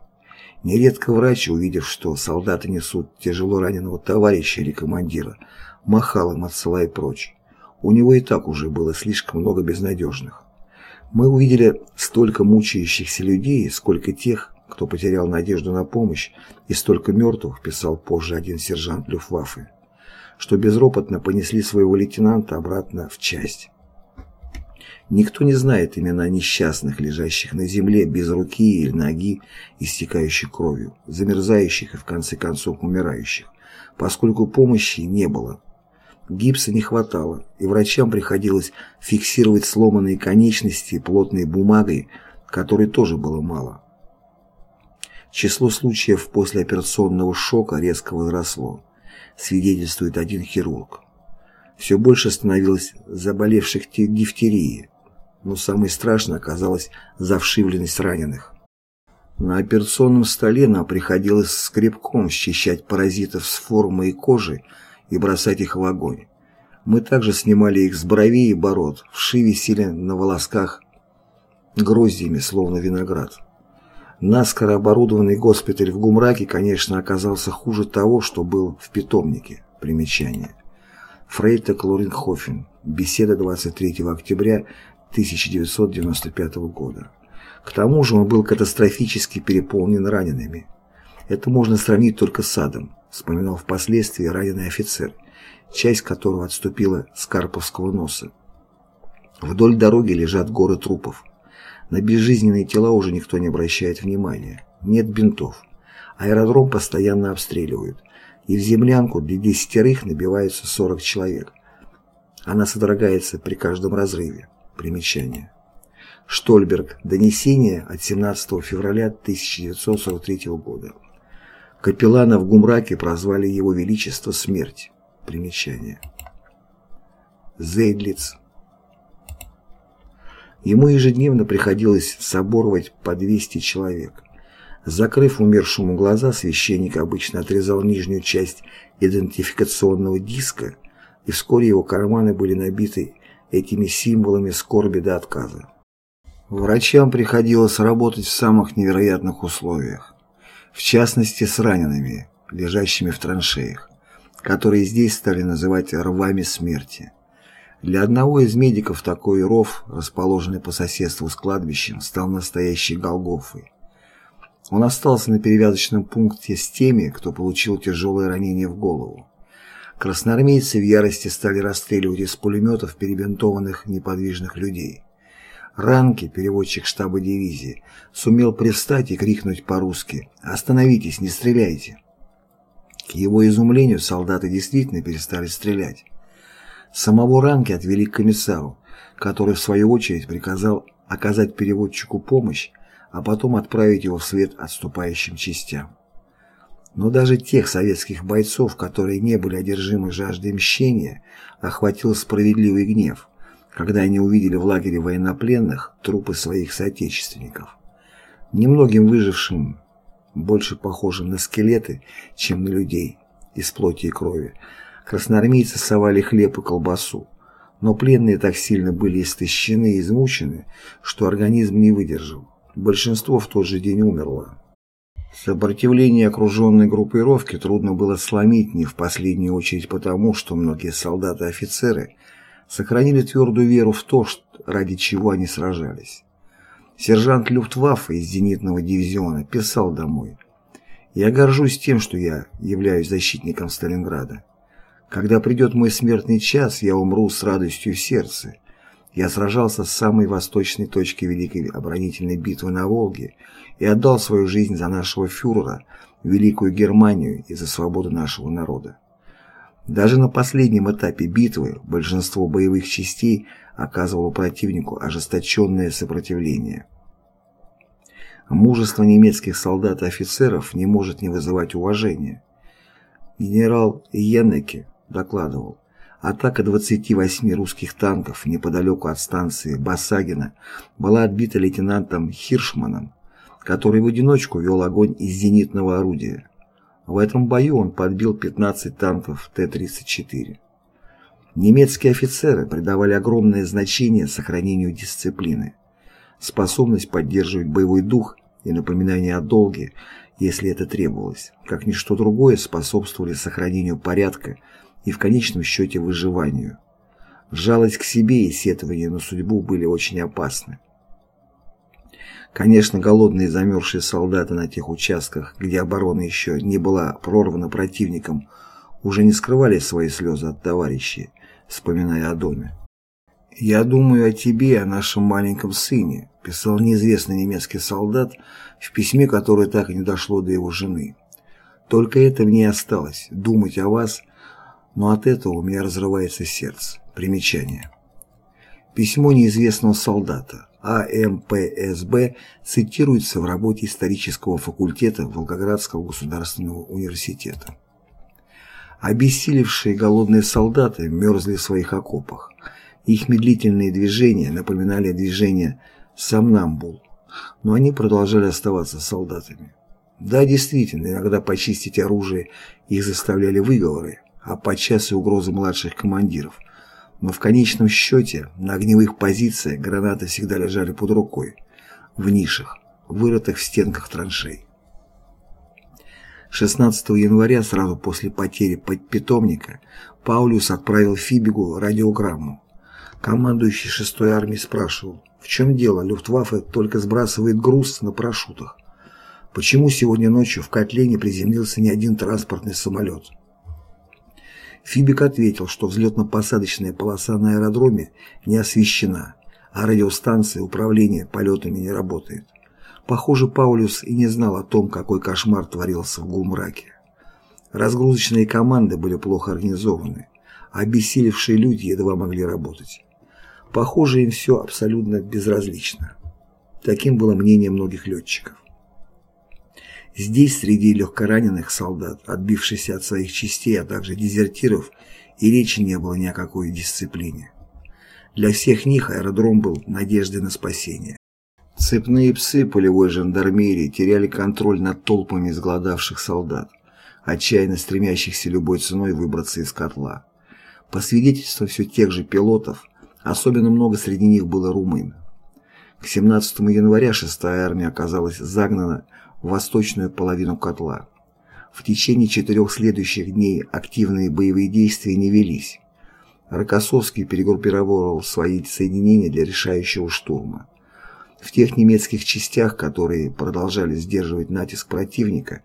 Нередко врач, увидев, что солдаты несут тяжело раненого товарища или командира, махал им, отсылая прочь. У него и так уже было слишком много безнадежных. Мы увидели столько мучающихся людей, сколько тех, кто потерял надежду на помощь, и столько мертвых, писал позже один сержант Люфтваффе, что безропотно понесли своего лейтенанта обратно в часть. Никто не знает имена несчастных, лежащих на земле без руки или ноги, истекающих кровью, замерзающих и в конце концов умирающих, поскольку помощи не было. Гипса не хватало, и врачам приходилось фиксировать сломанные конечности плотной бумагой, которой тоже было мало. Число случаев послеоперационного шока резко возросло, свидетельствует один хирург. Все больше становилось заболевших дифтерией, но самой страшной оказалась завшивленность раненых. На операционном столе нам приходилось скребком счищать паразитов с формы и кожи и бросать их в огонь. Мы также снимали их с бровей и бород, вши висели на волосках гроздьями, словно виноград. Наскоро оборудованный госпиталь в Гумраке, конечно, оказался хуже того, что был в питомнике. Примечание. Фрейта Клоринхофен. Беседа 23 октября 1995 года. К тому же он был катастрофически переполнен ранеными. Это можно сравнить только с адом, вспоминал впоследствии раненый офицер, часть которого отступила с Карповского носа. Вдоль дороги лежат горы трупов. На безжизненные тела уже никто не обращает внимания. Нет бинтов. Аэродром постоянно обстреливают. И в землянку для десятерых набиваются 40 человек. Она содрогается при каждом разрыве. Примечание. Штольберг. Донесение от 17 февраля 1943 года. Капеллана в Гумраке прозвали Его Величество Смерть. Примечание. Зейдлиц. Ему ежедневно приходилось соборовать по 200 человек. Закрыв умершему глаза, священник обычно отрезал нижнюю часть идентификационного диска, и вскоре его карманы были набиты этими символами скорби до отказа. Врачам приходилось работать в самых невероятных условиях, в частности с ранеными, лежащими в траншеях, которые здесь стали называть «рвами смерти». Для одного из медиков такой ров, расположенный по соседству с кладбищем, стал настоящей Голгофой. Он остался на перевязочном пункте с теми, кто получил тяжелое ранение в голову. Красноармейцы в ярости стали расстреливать из пулеметов перебинтованных неподвижных людей. Ранки, переводчик штаба дивизии, сумел привстать и крикнуть по-русски «Остановитесь, не стреляйте!». К его изумлению солдаты действительно перестали стрелять. Самого Ранки отвели к комиссару, который в свою очередь приказал оказать переводчику помощь, а потом отправить его вслед отступающим частям. Но даже тех советских бойцов, которые не были одержимы жаждой мщения, охватил справедливый гнев, когда они увидели в лагере военнопленных трупы своих соотечественников. Немногим выжившим, больше похожим на скелеты, чем на людей из плоти и крови, красноармейцы совали хлеб и колбасу, Но пленные так сильно были истощены и измучены, что организм не выдержал. Большинство в тот же день умерло. Сопротивление окруженной группировки трудно было сломить не в последнюю очередь потому, что многие солдаты и офицеры сохранили твердую веру в то, ради чего они сражались. Сержант Люфтваффе из зенитного дивизиона писал домой «Я горжусь тем, что я являюсь защитником Сталинграда. Когда придет мой смертный час, я умру с радостью в сердце. Я сражался с самой восточной точки Великой оборонительной битвы на Волге и отдал свою жизнь за нашего фюрера, Великую Германию и за свободу нашего народа. Даже на последнем этапе битвы большинство боевых частей оказывало противнику ожесточенное сопротивление. Мужество немецких солдат и офицеров не может не вызывать уважения. Генерал Йеннеке докладывал, Атака 28 русских танков неподалеку от станции Басагина была отбита лейтенантом Хиршманом, который в одиночку вел огонь из зенитного орудия. В этом бою он подбил 15 танков Т-34. Немецкие офицеры придавали огромное значение сохранению дисциплины. Способность поддерживать боевой дух и напоминание о долге, если это требовалось, как ничто другое способствовали сохранению порядка и в конечном счете выживанию. Жалость к себе и сетование на судьбу были очень опасны. Конечно, голодные замерзшие солдаты на тех участках, где оборона еще не была прорвана противником, уже не скрывали свои слезы от товарищей, вспоминая о доме. «Я думаю о тебе, о нашем маленьком сыне», писал неизвестный немецкий солдат в письме, которое так и не дошло до его жены. «Только это мне осталось, думать о вас но от этого у меня разрывается сердце. Примечание. Письмо неизвестного солдата АМПСБ цитируется в работе исторического факультета Волгоградского государственного университета. Обессилевшие голодные солдаты мерзли в своих окопах. Их медлительные движения напоминали движения самнамбул, но они продолжали оставаться солдатами. Да, действительно, иногда почистить оружие их заставляли выговоры, а подчас и угрозы младших командиров. Но в конечном счете на огневых позициях гранаты всегда лежали под рукой, в нишах, вырытых в стенках траншей. 16 января, сразу после потери питомника, Паулюс отправил Фибигу радиограмму. Командующий 6-й армией спрашивал, в чем дело, Люфтваффе только сбрасывает груз на парашютах. Почему сегодня ночью в котле не приземлился ни один транспортный самолет? Фибик ответил, что взлетно-посадочная полоса на аэродроме не освещена, а радиостанция управления полетами не работает. Похоже, Паулюс и не знал о том, какой кошмар творился в Гулмраке. Разгрузочные команды были плохо организованы, а обессилевшие люди едва могли работать. Похоже, им все абсолютно безразлично. Таким было мнение многих летчиков. Здесь, среди легкораненых солдат, отбившихся от своих частей, а также дезертиров, и речи не было ни о какой дисциплине. Для всех них аэродром был надеждой на спасение. Цепные псы полевой жандармерии теряли контроль над толпами изголодавших солдат, отчаянно стремящихся любой ценой выбраться из котла. По свидетельству все тех же пилотов, особенно много среди них было румын. К 17 января 6-я армия оказалась загнана восточную половину котла. В течение четырех следующих дней активные боевые действия не велись. Рокоссовский перегруппировал свои соединения для решающего штурма. В тех немецких частях, которые продолжали сдерживать натиск противника,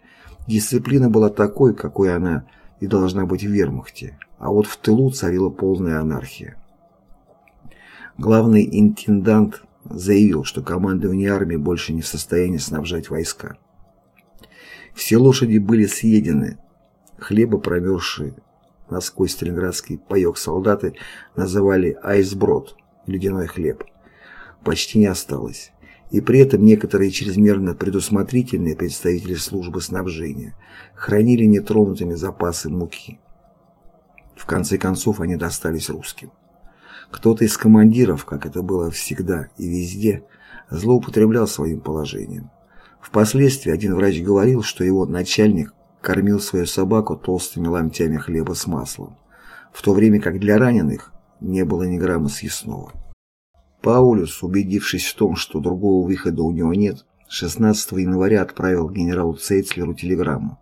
дисциплина была такой, какой она и должна быть в вермахте, а вот в тылу царила полная анархия. Главный интендант заявил, что командование армии больше не в состоянии снабжать войска. Все лошади были съедены. Хлеба промерзшие насквозь сталинградский паек солдаты называли айсброд, ледяной хлеб. Почти не осталось. И при этом некоторые чрезмерно предусмотрительные представители службы снабжения хранили нетронутыми запасы муки. В конце концов они достались русским. Кто-то из командиров, как это было всегда и везде, злоупотреблял своим положением. Впоследствии один врач говорил, что его начальник кормил свою собаку толстыми ломтями хлеба с маслом, в то время как для раненых не было ни грамма съестного. Паулюс, убедившись в том, что другого выхода у него нет, 16 января отправил генералу Цейцлеру телеграмму,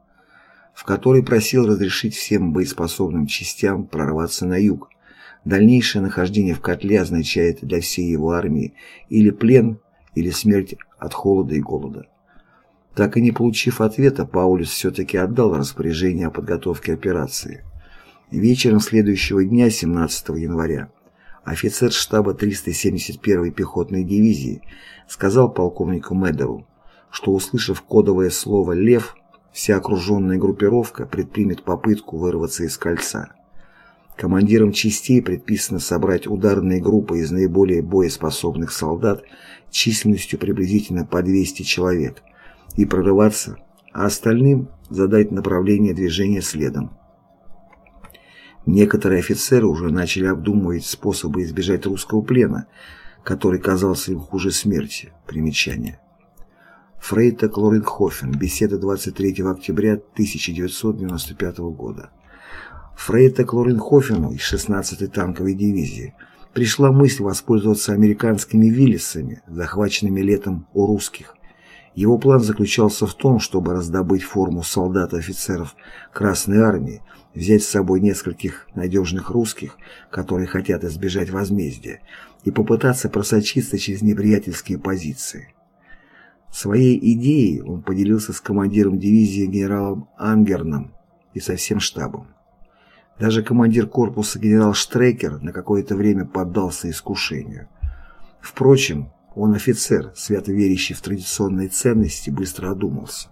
в которой просил разрешить всем боеспособным частям прорваться на юг. Дальнейшее нахождение в котле означает для всей его армии или плен, или смерть от холода и голода. Так и не получив ответа, Паулюс все-таки отдал распоряжение о подготовке операции. Вечером следующего дня, 17 января, офицер штаба 371-й пехотной дивизии сказал полковнику Медеру, что, услышав кодовое слово «Лев», вся окруженная группировка предпримет попытку вырваться из кольца. Командирам частей предписано собрать ударные группы из наиболее боеспособных солдат численностью приблизительно по 200 человек и прорываться, а остальным задать направление движения следом. Некоторые офицеры уже начали обдумывать способы избежать русского плена, который казался им хуже смерти. Примечание. Фрейта Клоренхофен. Беседа 23 октября 1995 года. Фрейта Клоренхофену из 16-й танковой дивизии пришла мысль воспользоваться американскими Виллисами, захваченными летом у русских. Его план заключался в том, чтобы раздобыть форму солдат и офицеров Красной Армии, взять с собой нескольких надежных русских, которые хотят избежать возмездия, и попытаться просочиться через неприятельские позиции. Своей идеей он поделился с командиром дивизии генералом Ангерном и со всем штабом. Даже командир корпуса генерал Штрекер на какое-то время поддался искушению. Впрочем, он офицер, свято верящий в традиционные ценности, быстро одумался.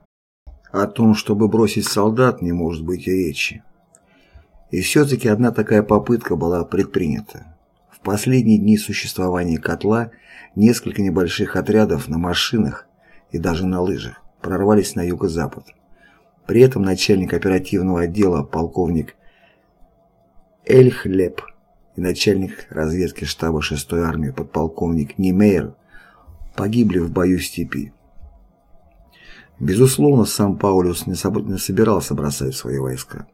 О том, чтобы бросить солдат, не может быть и речи. И все-таки одна такая попытка была предпринята. В последние дни существования котла несколько небольших отрядов на машинах и даже на лыжах прорвались на юго-запад. При этом начальник оперативного отдела полковник Эльхлеп и начальник разведки штаба 6-й армии подполковник Немейер погибли в бою степи. Безусловно, сам Паулюс не собирался бросать свои войска.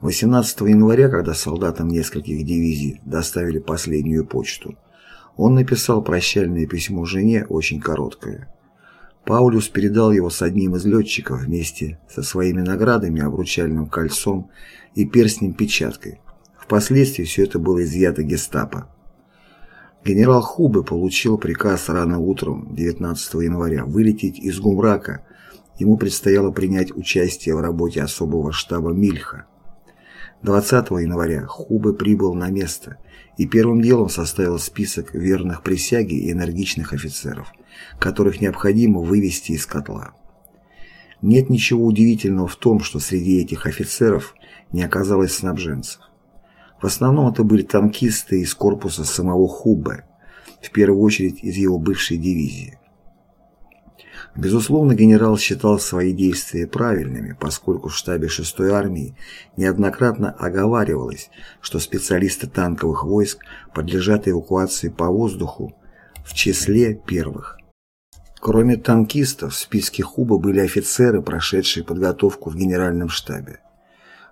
18 января, когда солдатам нескольких дивизий доставили последнюю почту, он написал прощальное письмо жене, очень короткое. Паулюс передал его с одним из летчиков вместе со своими наградами, обручальным кольцом и перстнем-печаткой. Впоследствии все это было изъято гестапо. Генерал Хубе получил приказ рано утром 19 января вылететь из Гумрака. Ему предстояло принять участие в работе особого штаба Мильха. 20 января Хубе прибыл на место и первым делом составил список верных присяги и энергичных офицеров, которых необходимо вывести из котла. Нет ничего удивительного в том, что среди этих офицеров не оказалось снабженцев. В основном это были танкисты из корпуса самого Хубе, в первую очередь из его бывшей дивизии. Безусловно, генерал считал свои действия правильными, поскольку в штабе 6-й армии неоднократно оговаривалось, что специалисты танковых войск подлежат эвакуации по воздуху в числе первых. Кроме танкистов, в списке Хуба были офицеры, прошедшие подготовку в генеральном штабе.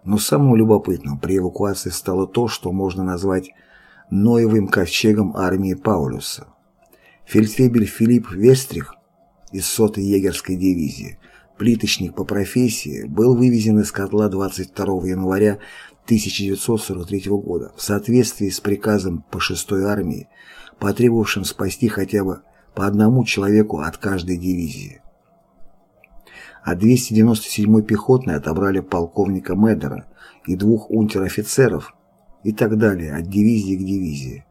Но самым любопытным при эвакуации стало то, что можно назвать Ноевым ковчегом армии Паулюса. Фельдфебель Филипп Вестрих из сотой егерской дивизии, плиточник по профессии, был вывезен из котла 22 января 1943 года в соответствии с приказом по 6-й армии, потребовавшим спасти хотя бы по одному человеку от каждой дивизии. А 297-й пехотный отобрали полковника Медера и двух унтер-офицеров и так далее от дивизии к дивизии.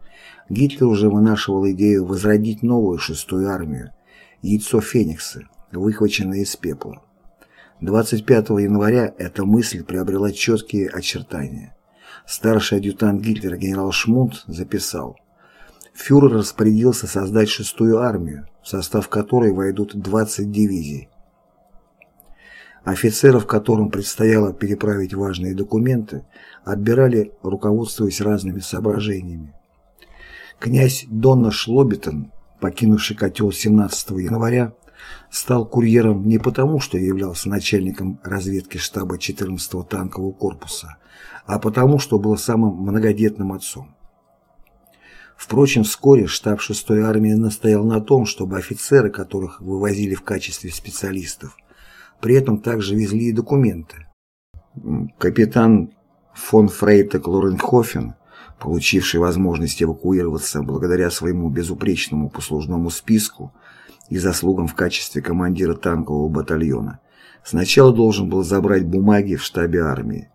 Гитлер уже вынашивал идею возродить новую шестую армию, яйцо Феникса, выхваченное из пепла. 25 января эта мысль приобрела четкие очертания. Старший адъютант Гитлера генерал Шмунд записал «Фюрер распорядился создать шестую армию, в состав которой войдут 20 дивизий. Офицеров, которым предстояло переправить важные документы, отбирали, руководствуясь разными соображениями. Князь Донна Шлобитон покинувший котел 17 января, стал курьером не потому, что являлся начальником разведки штаба 14-го танкового корпуса, а потому, что был самым многодетным отцом. Впрочем, вскоре штаб 6-й армии настоял на том, чтобы офицеры, которых вывозили в качестве специалистов, при этом также везли и документы. Капитан фон Фрейтек Лоренхофен, получивший возможность эвакуироваться благодаря своему безупречному послужному списку и заслугам в качестве командира танкового батальона, сначала должен был забрать бумаги в штабе армии.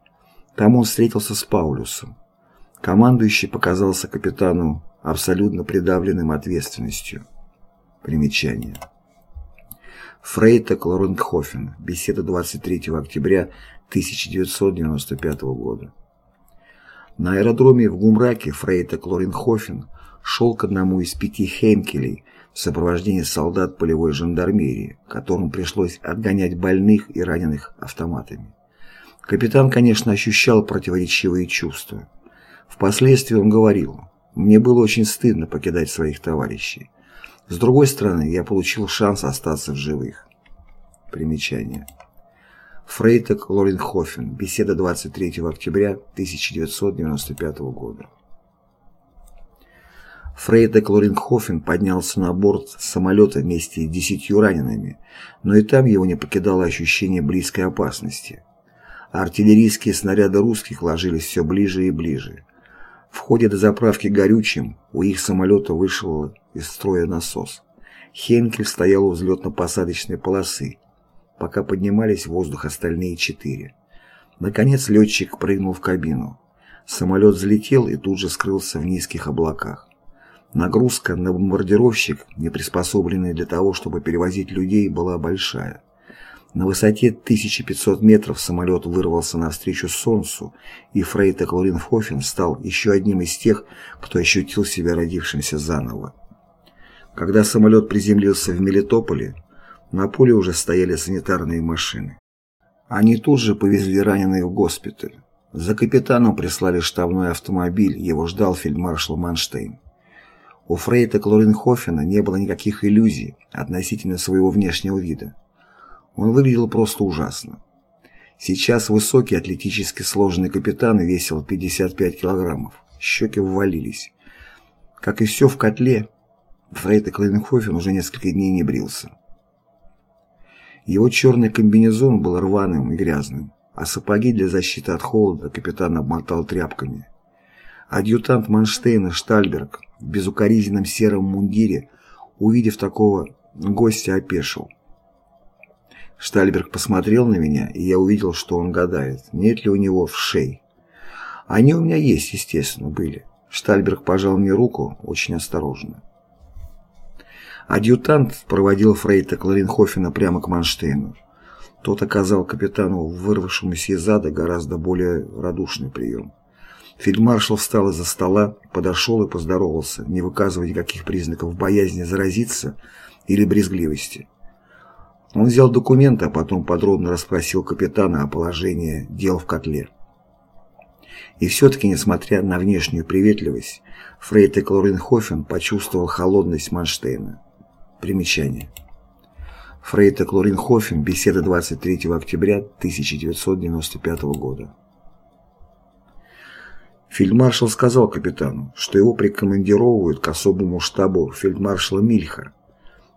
Там он встретился с Паулюсом. Командующий показался капитану абсолютно придавленным ответственностью. Примечание. Фрейта Клоренхофен. Беседа 23 октября 1995 года. На аэродроме в Гумраке Фрейта Клоренхофен шел к одному из пяти хеймкелей в сопровождении солдат полевой жандармерии, которым пришлось отгонять больных и раненых автоматами. Капитан, конечно, ощущал противоречивые чувства. Впоследствии он говорил, «Мне было очень стыдно покидать своих товарищей. С другой стороны, я получил шанс остаться в живых». Примечание. Фрейтек Лоренхофен. Беседа 23 октября 1995 года. Фрейтек Лоренхофен поднялся на борт самолета вместе с десятью ранеными, но и там его не покидало ощущение близкой опасности. Артиллерийские снаряды русских ложились все ближе и ближе. В ходе дозаправки горючим у их самолета вышел из строя насос. Хенкель стоял у взлетно-посадочной полосы, пока поднимались в воздух остальные четыре. Наконец летчик прыгнул в кабину. Самолет взлетел и тут же скрылся в низких облаках. Нагрузка на бомбардировщик, не приспособленный для того, чтобы перевозить людей, была большая. На высоте 1500 метров самолет вырвался навстречу Солнцу, и Фрейтек Лоренхофен стал еще одним из тех, кто ощутил себя родившимся заново. Когда самолет приземлился в Мелитополе, на поле уже стояли санитарные машины. Они тут же повезли раненых в госпиталь. За капитаном прислали штабной автомобиль, его ждал фельдмаршал Манштейн. У Фрейта Клоренхофена не было никаких иллюзий относительно своего внешнего вида. Он выглядел просто ужасно. Сейчас высокий атлетически сложенный капитан весил 55 килограммов. Щеки ввалились. Как и все в котле, Фрейд Кленхофен уже несколько дней не брился. Его черный комбинезон был рваным и грязным, а сапоги для защиты от холода капитан обмотал тряпками. Адъютант Манштейна Штальберг в безукоризненном сером мундире, увидев такого гостя, опешил. Штальберг посмотрел на меня, и я увидел, что он гадает, нет ли у него вшей. Они у меня есть, естественно, были. Штальберг пожал мне руку очень осторожно. Адъютант проводил Фрейта Кларенхофена прямо к Манштейну. Тот оказал капитану, вырвавшемуся из ада, гораздо более радушный прием. Фельдмаршал встал из-за стола, подошел и поздоровался, не выказывая никаких признаков боязни заразиться или брезгливости. Он взял документы, а потом подробно расспросил капитана о положении дел в котле. И все-таки, несмотря на внешнюю приветливость, Фрейте Клоренхофен почувствовал холодность Манштейна. Примечание. Фрейте Клоренхофен. Беседа 23 октября 1995 года. Фельдмаршал сказал капитану, что его прикомандировывают к особому штабу фельдмаршала Мильха,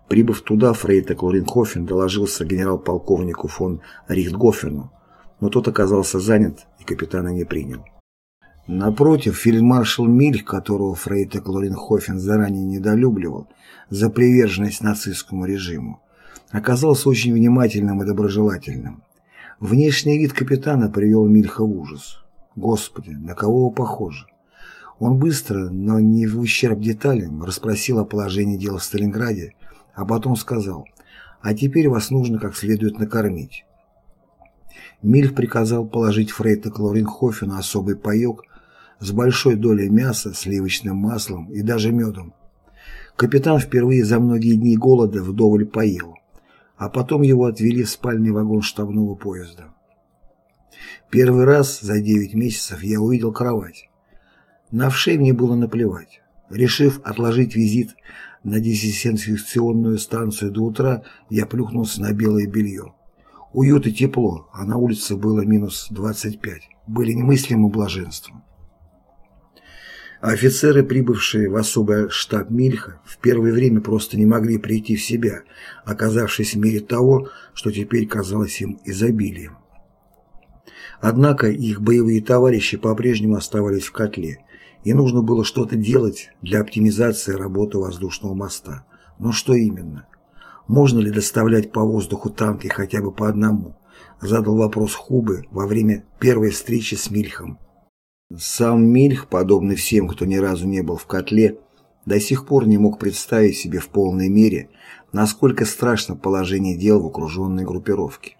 Прибыв туда, Фрейтек Лоренхофен доложился генерал-полковнику фон Рихтгофену, но тот оказался занят и капитана не принял. Напротив, фельдмаршал Мильх, которого Фрейтек Лоренхофен заранее недолюбливал за приверженность нацистскому режиму, оказался очень внимательным и доброжелательным. Внешний вид капитана привел Мильха в ужас. Господи, на кого вы похожи? Он быстро, но не в ущерб деталям, расспросил о положении дел в Сталинграде а потом сказал, «А теперь вас нужно как следует накормить». Мильх приказал положить Фрейта Клоренхофену особый паек с большой долей мяса, сливочным маслом и даже медом. Капитан впервые за многие дни голода вдоволь поел, а потом его отвели в спальный вагон штабного поезда. Первый раз за девять месяцев я увидел кровать. На вшей мне было наплевать. Решив отложить визит на дезинфекционную станцию до утра я плюхнулся на белое белье. Уют и тепло, а на улице было минус 25. Были немыслимым блаженством. Офицеры, прибывшие в особый штаб Мильха, в первое время просто не могли прийти в себя, оказавшись в мире того, что теперь казалось им изобилием. Однако их боевые товарищи по-прежнему оставались в котле, и нужно было что-то делать для оптимизации работы воздушного моста. Но что именно? Можно ли доставлять по воздуху танки хотя бы по одному? Задал вопрос Хубы во время первой встречи с Мильхом. Сам Мильх, подобный всем, кто ни разу не был в котле, до сих пор не мог представить себе в полной мере, насколько страшно положение дел в окруженной группировке.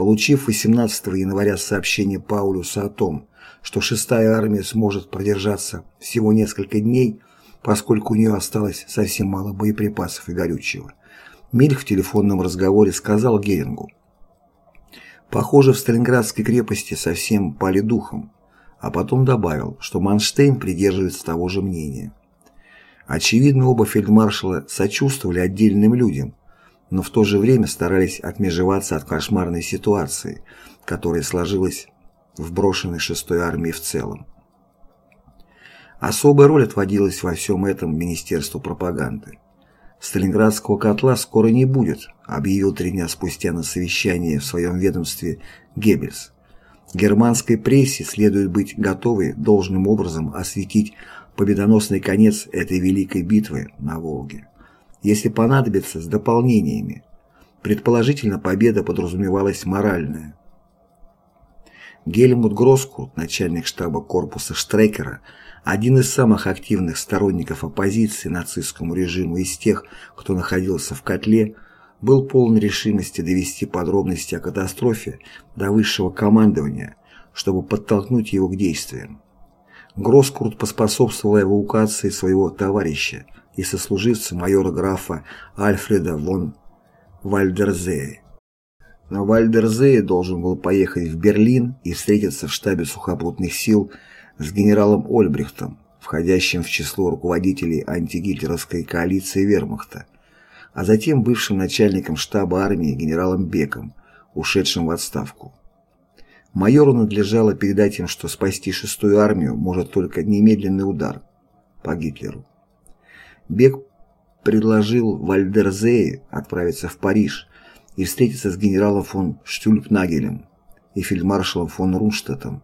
Получив 18 января сообщение Паулюса о том, что 6-я армия сможет продержаться всего несколько дней, поскольку у нее осталось совсем мало боеприпасов и горючего, Мильх в телефонном разговоре сказал Герингу, «Похоже, в Сталинградской крепости совсем пали духом а потом добавил, что Манштейн придерживается того же мнения. Очевидно, оба фельдмаршала сочувствовали отдельным людям, но в то же время старались отмежеваться от кошмарной ситуации, которая сложилась в брошенной шестой армии в целом. Особая роль отводилась во всем этом Министерству пропаганды. Сталинградского котла скоро не будет, объявил три дня спустя на совещании в своем ведомстве Геббельс. Германской прессе следует быть готовой должным образом осветить победоносный конец этой великой битвы на Волге. Если понадобится, с дополнениями. Предположительно, победа подразумевалась моральная. Гельмут Гроскут, начальник штаба корпуса Штрекера, один из самых активных сторонников оппозиции нацистскому режиму из тех, кто находился в котле, был полон решимости довести подробности о катастрофе до высшего командования, чтобы подтолкнуть его к действиям. Гроскурт поспособствовал эвакуации своего товарища и сослуживца майора графа Альфреда вон Вальдерзее. Но Вальдерзее должен был поехать в Берлин и встретиться в штабе сухопутных сил с генералом Ольбрихтом, входящим в число руководителей антигитлеровской коалиции вермахта, а затем бывшим начальником штаба армии генералом Беком, ушедшим в отставку. Майору надлежало передать им, что спасти шестую армию может только немедленный удар по Гитлеру. Бек предложил Вальдерзее отправиться в Париж и встретиться с генералом фон Штюльпнагелем и фельдмаршалом фон Рунштадтом.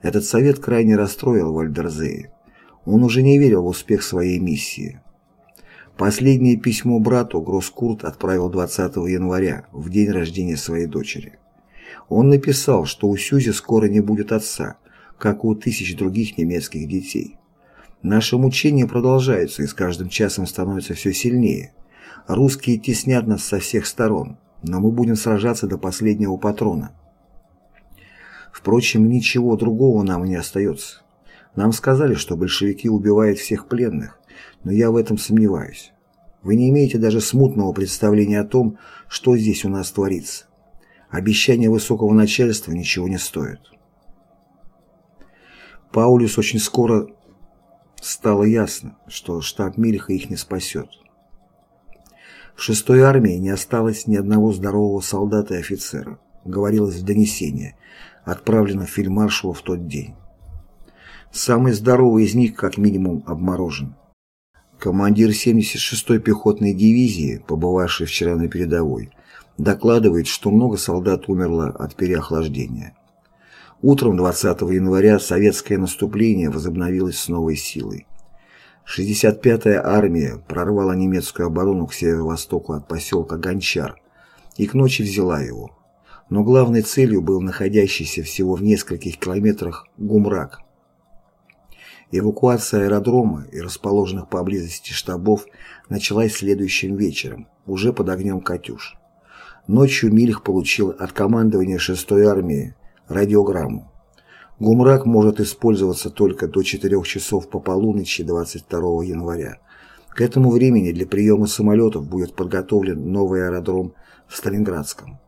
Этот совет крайне расстроил Вальдерзее. Он уже не верил в успех своей миссии. Последнее письмо брату Гроскурт отправил 20 января, в день рождения своей дочери. Он написал, что у Сюзи скоро не будет отца, как у тысяч других немецких детей. Наше мучение продолжается и с каждым часом становится все сильнее. Русские теснят нас со всех сторон, но мы будем сражаться до последнего патрона. Впрочем, ничего другого нам не остается. Нам сказали, что большевики убивают всех пленных, но я в этом сомневаюсь. Вы не имеете даже смутного представления о том, что здесь у нас творится. Обещания высокого начальства ничего не стоят. Паулюс очень скоро стало ясно, что штаб Мильха их не спасет. В шестой армии не осталось ни одного здорового солдата и офицера, говорилось в донесении, отправленном фельдмаршалу в тот день. Самый здоровый из них как минимум обморожен. Командир 76-й пехотной дивизии, побывавший вчера на передовой, докладывает, что много солдат умерло от переохлаждения. Утром 20 января советское наступление возобновилось с новой силой. 65-я армия прорвала немецкую оборону к северо-востоку от поселка Гончар и к ночи взяла его. Но главной целью был находящийся всего в нескольких километрах Гумрак – Эвакуация аэродрома и расположенных поблизости штабов началась следующим вечером, уже под огнем «Катюш». Ночью Мильх получил от командования 6-й армии радиограмму. Гумрак может использоваться только до 4 часов по полуночи 22 января. К этому времени для приема самолетов будет подготовлен новый аэродром в Сталинградском.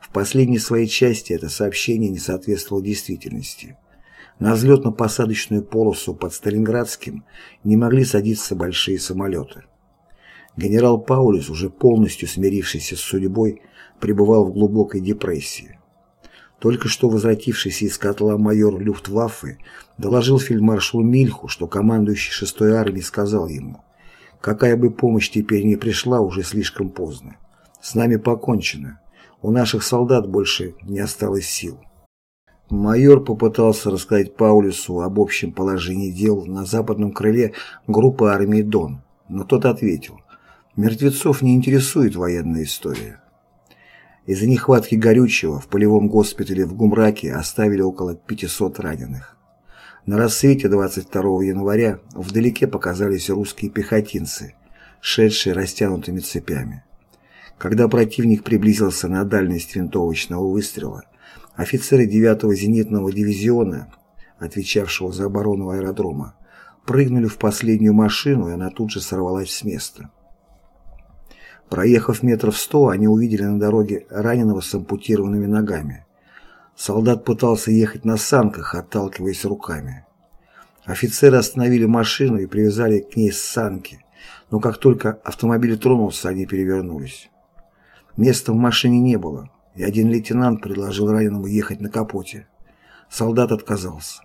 В последней своей части это сообщение не соответствовало действительности. На взлетно-посадочную полосу под Сталинградским не могли садиться большие самолеты. Генерал Паулюс, уже полностью смирившийся с судьбой, пребывал в глубокой депрессии. Только что возвратившийся из котла майор Люфтваффе доложил фельдмаршалу Мильху, что командующий 6-й армией сказал ему, «Какая бы помощь теперь не пришла, уже слишком поздно. С нами покончено. У наших солдат больше не осталось сил». Майор попытался рассказать Паулюсу об общем положении дел на западном крыле группы армии Дон, но тот ответил, «Мертвецов не интересует военная история». Из-за нехватки горючего в полевом госпитале в Гумраке оставили около 500 раненых. На рассвете 22 января вдалеке показались русские пехотинцы, шедшие растянутыми цепями. Когда противник приблизился на дальность винтовочного выстрела, офицеры 9-го зенитного дивизиона, отвечавшего за оборону аэродрома, прыгнули в последнюю машину, и она тут же сорвалась с места. Проехав метров сто, они увидели на дороге раненого с ампутированными ногами. Солдат пытался ехать на санках, отталкиваясь руками. Офицеры остановили машину и привязали к ней санки, но как только автомобиль тронулся, они перевернулись. Места в машине не было, и один лейтенант предложил раненому ехать на капоте. Солдат отказался.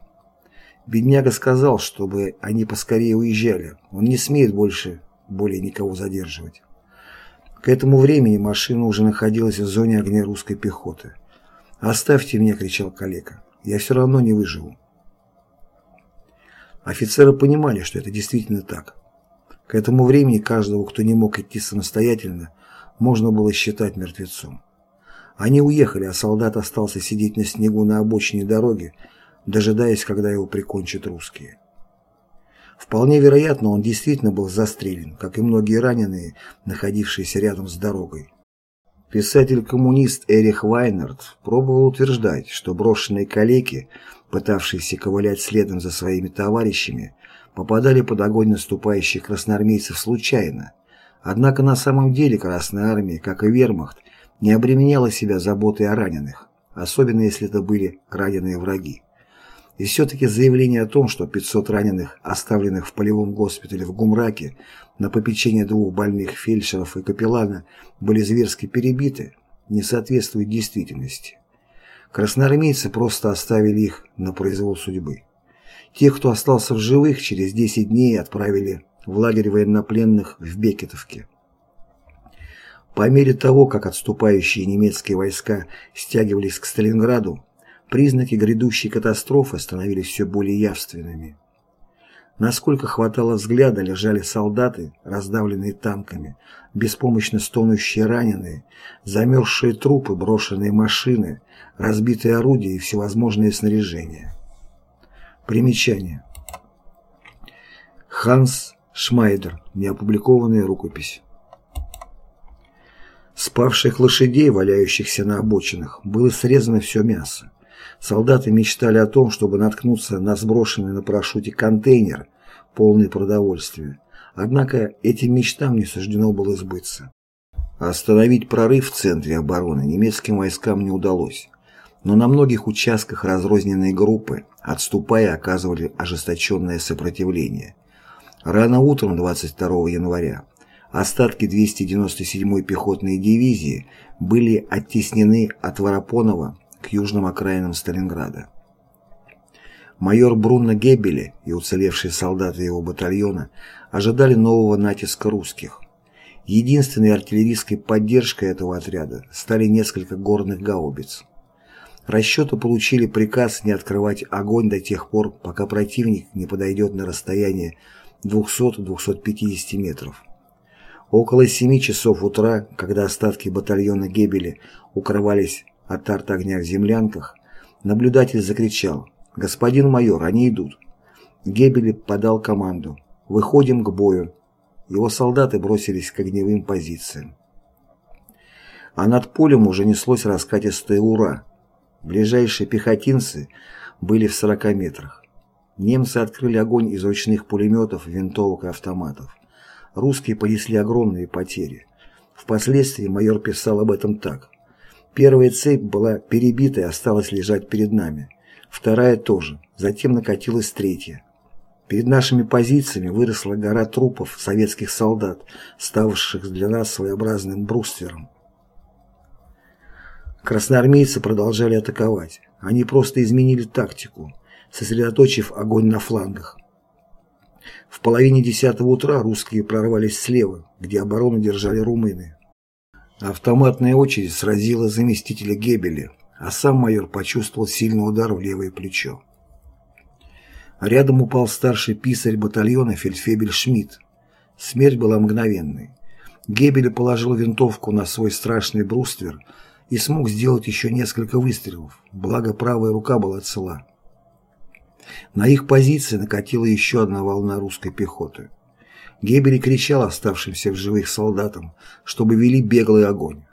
Бедняга сказал, чтобы они поскорее уезжали, он не смеет больше более никого задерживать. К этому времени машина уже находилась в зоне огня русской пехоты. «Оставьте меня!» — кричал калека. «Я все равно не выживу». Офицеры понимали, что это действительно так. К этому времени каждого, кто не мог идти самостоятельно, можно было считать мертвецом. Они уехали, а солдат остался сидеть на снегу на обочине дороги, дожидаясь, когда его прикончат русские. Вполне вероятно, он действительно был застрелен, как и многие раненые, находившиеся рядом с дорогой. Писатель-коммунист Эрих Вайнерт пробовал утверждать, что брошенные калеки, пытавшиеся ковылять следом за своими товарищами, попадали под огонь наступающих красноармейцев случайно. Однако на самом деле Красная Армия, как и вермахт, не обременяла себя заботой о раненых, особенно если это были раненые враги. И все-таки заявление о том, что 500 раненых, оставленных в полевом госпитале в Гумраке на попечение двух больных фельдшеров и капеллана, были зверски перебиты, не соответствует действительности. Красноармейцы просто оставили их на произвол судьбы. Тех, кто остался в живых, через 10 дней отправили в лагерь военнопленных в Бекетовке. По мере того, как отступающие немецкие войска стягивались к Сталинграду, Признаки грядущей катастрофы становились все более явственными. Насколько хватало взгляда, лежали солдаты, раздавленные танками, беспомощно стонущие раненые, замерзшие трупы, брошенные машины, разбитые орудия и всевозможные снаряжения. Примечание. Ханс Шмайдер. Неопубликованная рукопись. Спавших лошадей, валяющихся на обочинах, было срезано все мясо. Солдаты мечтали о том, чтобы наткнуться на сброшенный на парашюте контейнер, полный продовольствия. Однако этим мечтам не суждено было сбыться. Остановить прорыв в центре обороны немецким войскам не удалось, но на многих участках разрозненные группы, отступая, оказывали ожесточенное сопротивление. Рано утром 22 января остатки 297-й пехотной дивизии были оттеснены от Воропонова к южным окраинам Сталинграда. Майор Бруно Геббели и уцелевшие солдаты его батальона ожидали нового натиска русских. Единственной артиллерийской поддержкой этого отряда стали несколько горных гаубиц. Расчеты получили приказ не открывать огонь до тех пор, пока противник не подойдет на расстояние 200-250 метров. Около 7 часов утра, когда остатки батальона Геббели укрывались от арт-огня в землянках, наблюдатель закричал «Господин майор, они идут!» Геббели подал команду «Выходим к бою!» Его солдаты бросились к огневым позициям. А над полем уже неслось раскатистое «Ура!». Ближайшие пехотинцы были в 40 метрах. Немцы открыли огонь из ручных пулеметов, винтовок и автоматов. Русские понесли огромные потери. Впоследствии майор писал об этом так. Первая цепь была перебита и осталась лежать перед нами. Вторая тоже. Затем накатилась третья. Перед нашими позициями выросла гора трупов советских солдат, ставших для нас своеобразным бруствером. Красноармейцы продолжали атаковать. Они просто изменили тактику, сосредоточив огонь на флангах. В половине десятого утра русские прорвались слева, где оборону держали румыны. Автоматная очередь сразила заместителя Гебеля, а сам майор почувствовал сильный удар в левое плечо. Рядом упал старший писарь батальона фельдфебель Шмидт. Смерть была мгновенной. Гебель положил винтовку на свой страшный бруствер и смог сделать еще несколько выстрелов, благо правая рука была цела. На их позиции накатила еще одна волна русской пехоты. Гебель кричал оставшимся в живых солдатам, чтобы вели беглый огонь.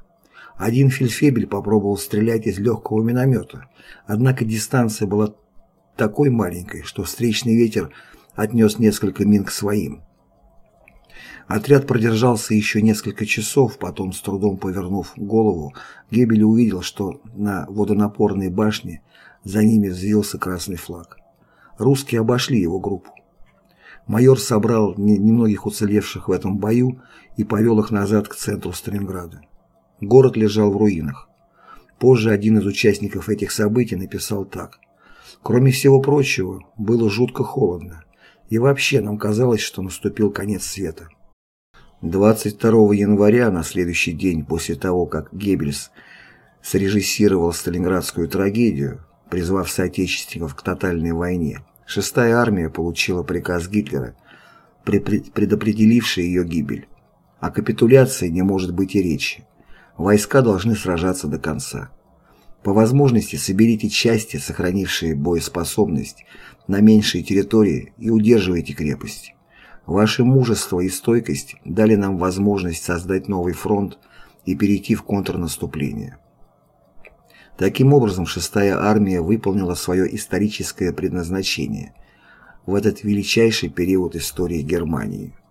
Один фельдфебель попробовал стрелять из легкого миномета, однако дистанция была такой маленькой, что встречный ветер отнес несколько мин к своим. Отряд продержался еще несколько часов, потом, с трудом повернув голову, Гебель увидел, что на водонапорной башне за ними взвился красный флаг. Русские обошли его группу. Майор собрал немногих уцелевших в этом бою и повел их назад к центру Сталинграда. Город лежал в руинах. Позже один из участников этих событий написал так. «Кроме всего прочего, было жутко холодно, и вообще нам казалось, что наступил конец света». 22 января, на следующий день после того, как Геббельс срежиссировал Сталинградскую трагедию, призвав соотечественников к тотальной войне, шестая армия получила приказ Гитлера, предопределивший ее гибель. О капитуляции не может быть и речи. Войска должны сражаться до конца. По возможности соберите части, сохранившие боеспособность, на меньшей территории и удерживайте крепость. Ваше мужество и стойкость дали нам возможность создать новый фронт и перейти в контрнаступление. Таким образом, шестая армия выполнила свое историческое предназначение в этот величайший период истории Германии –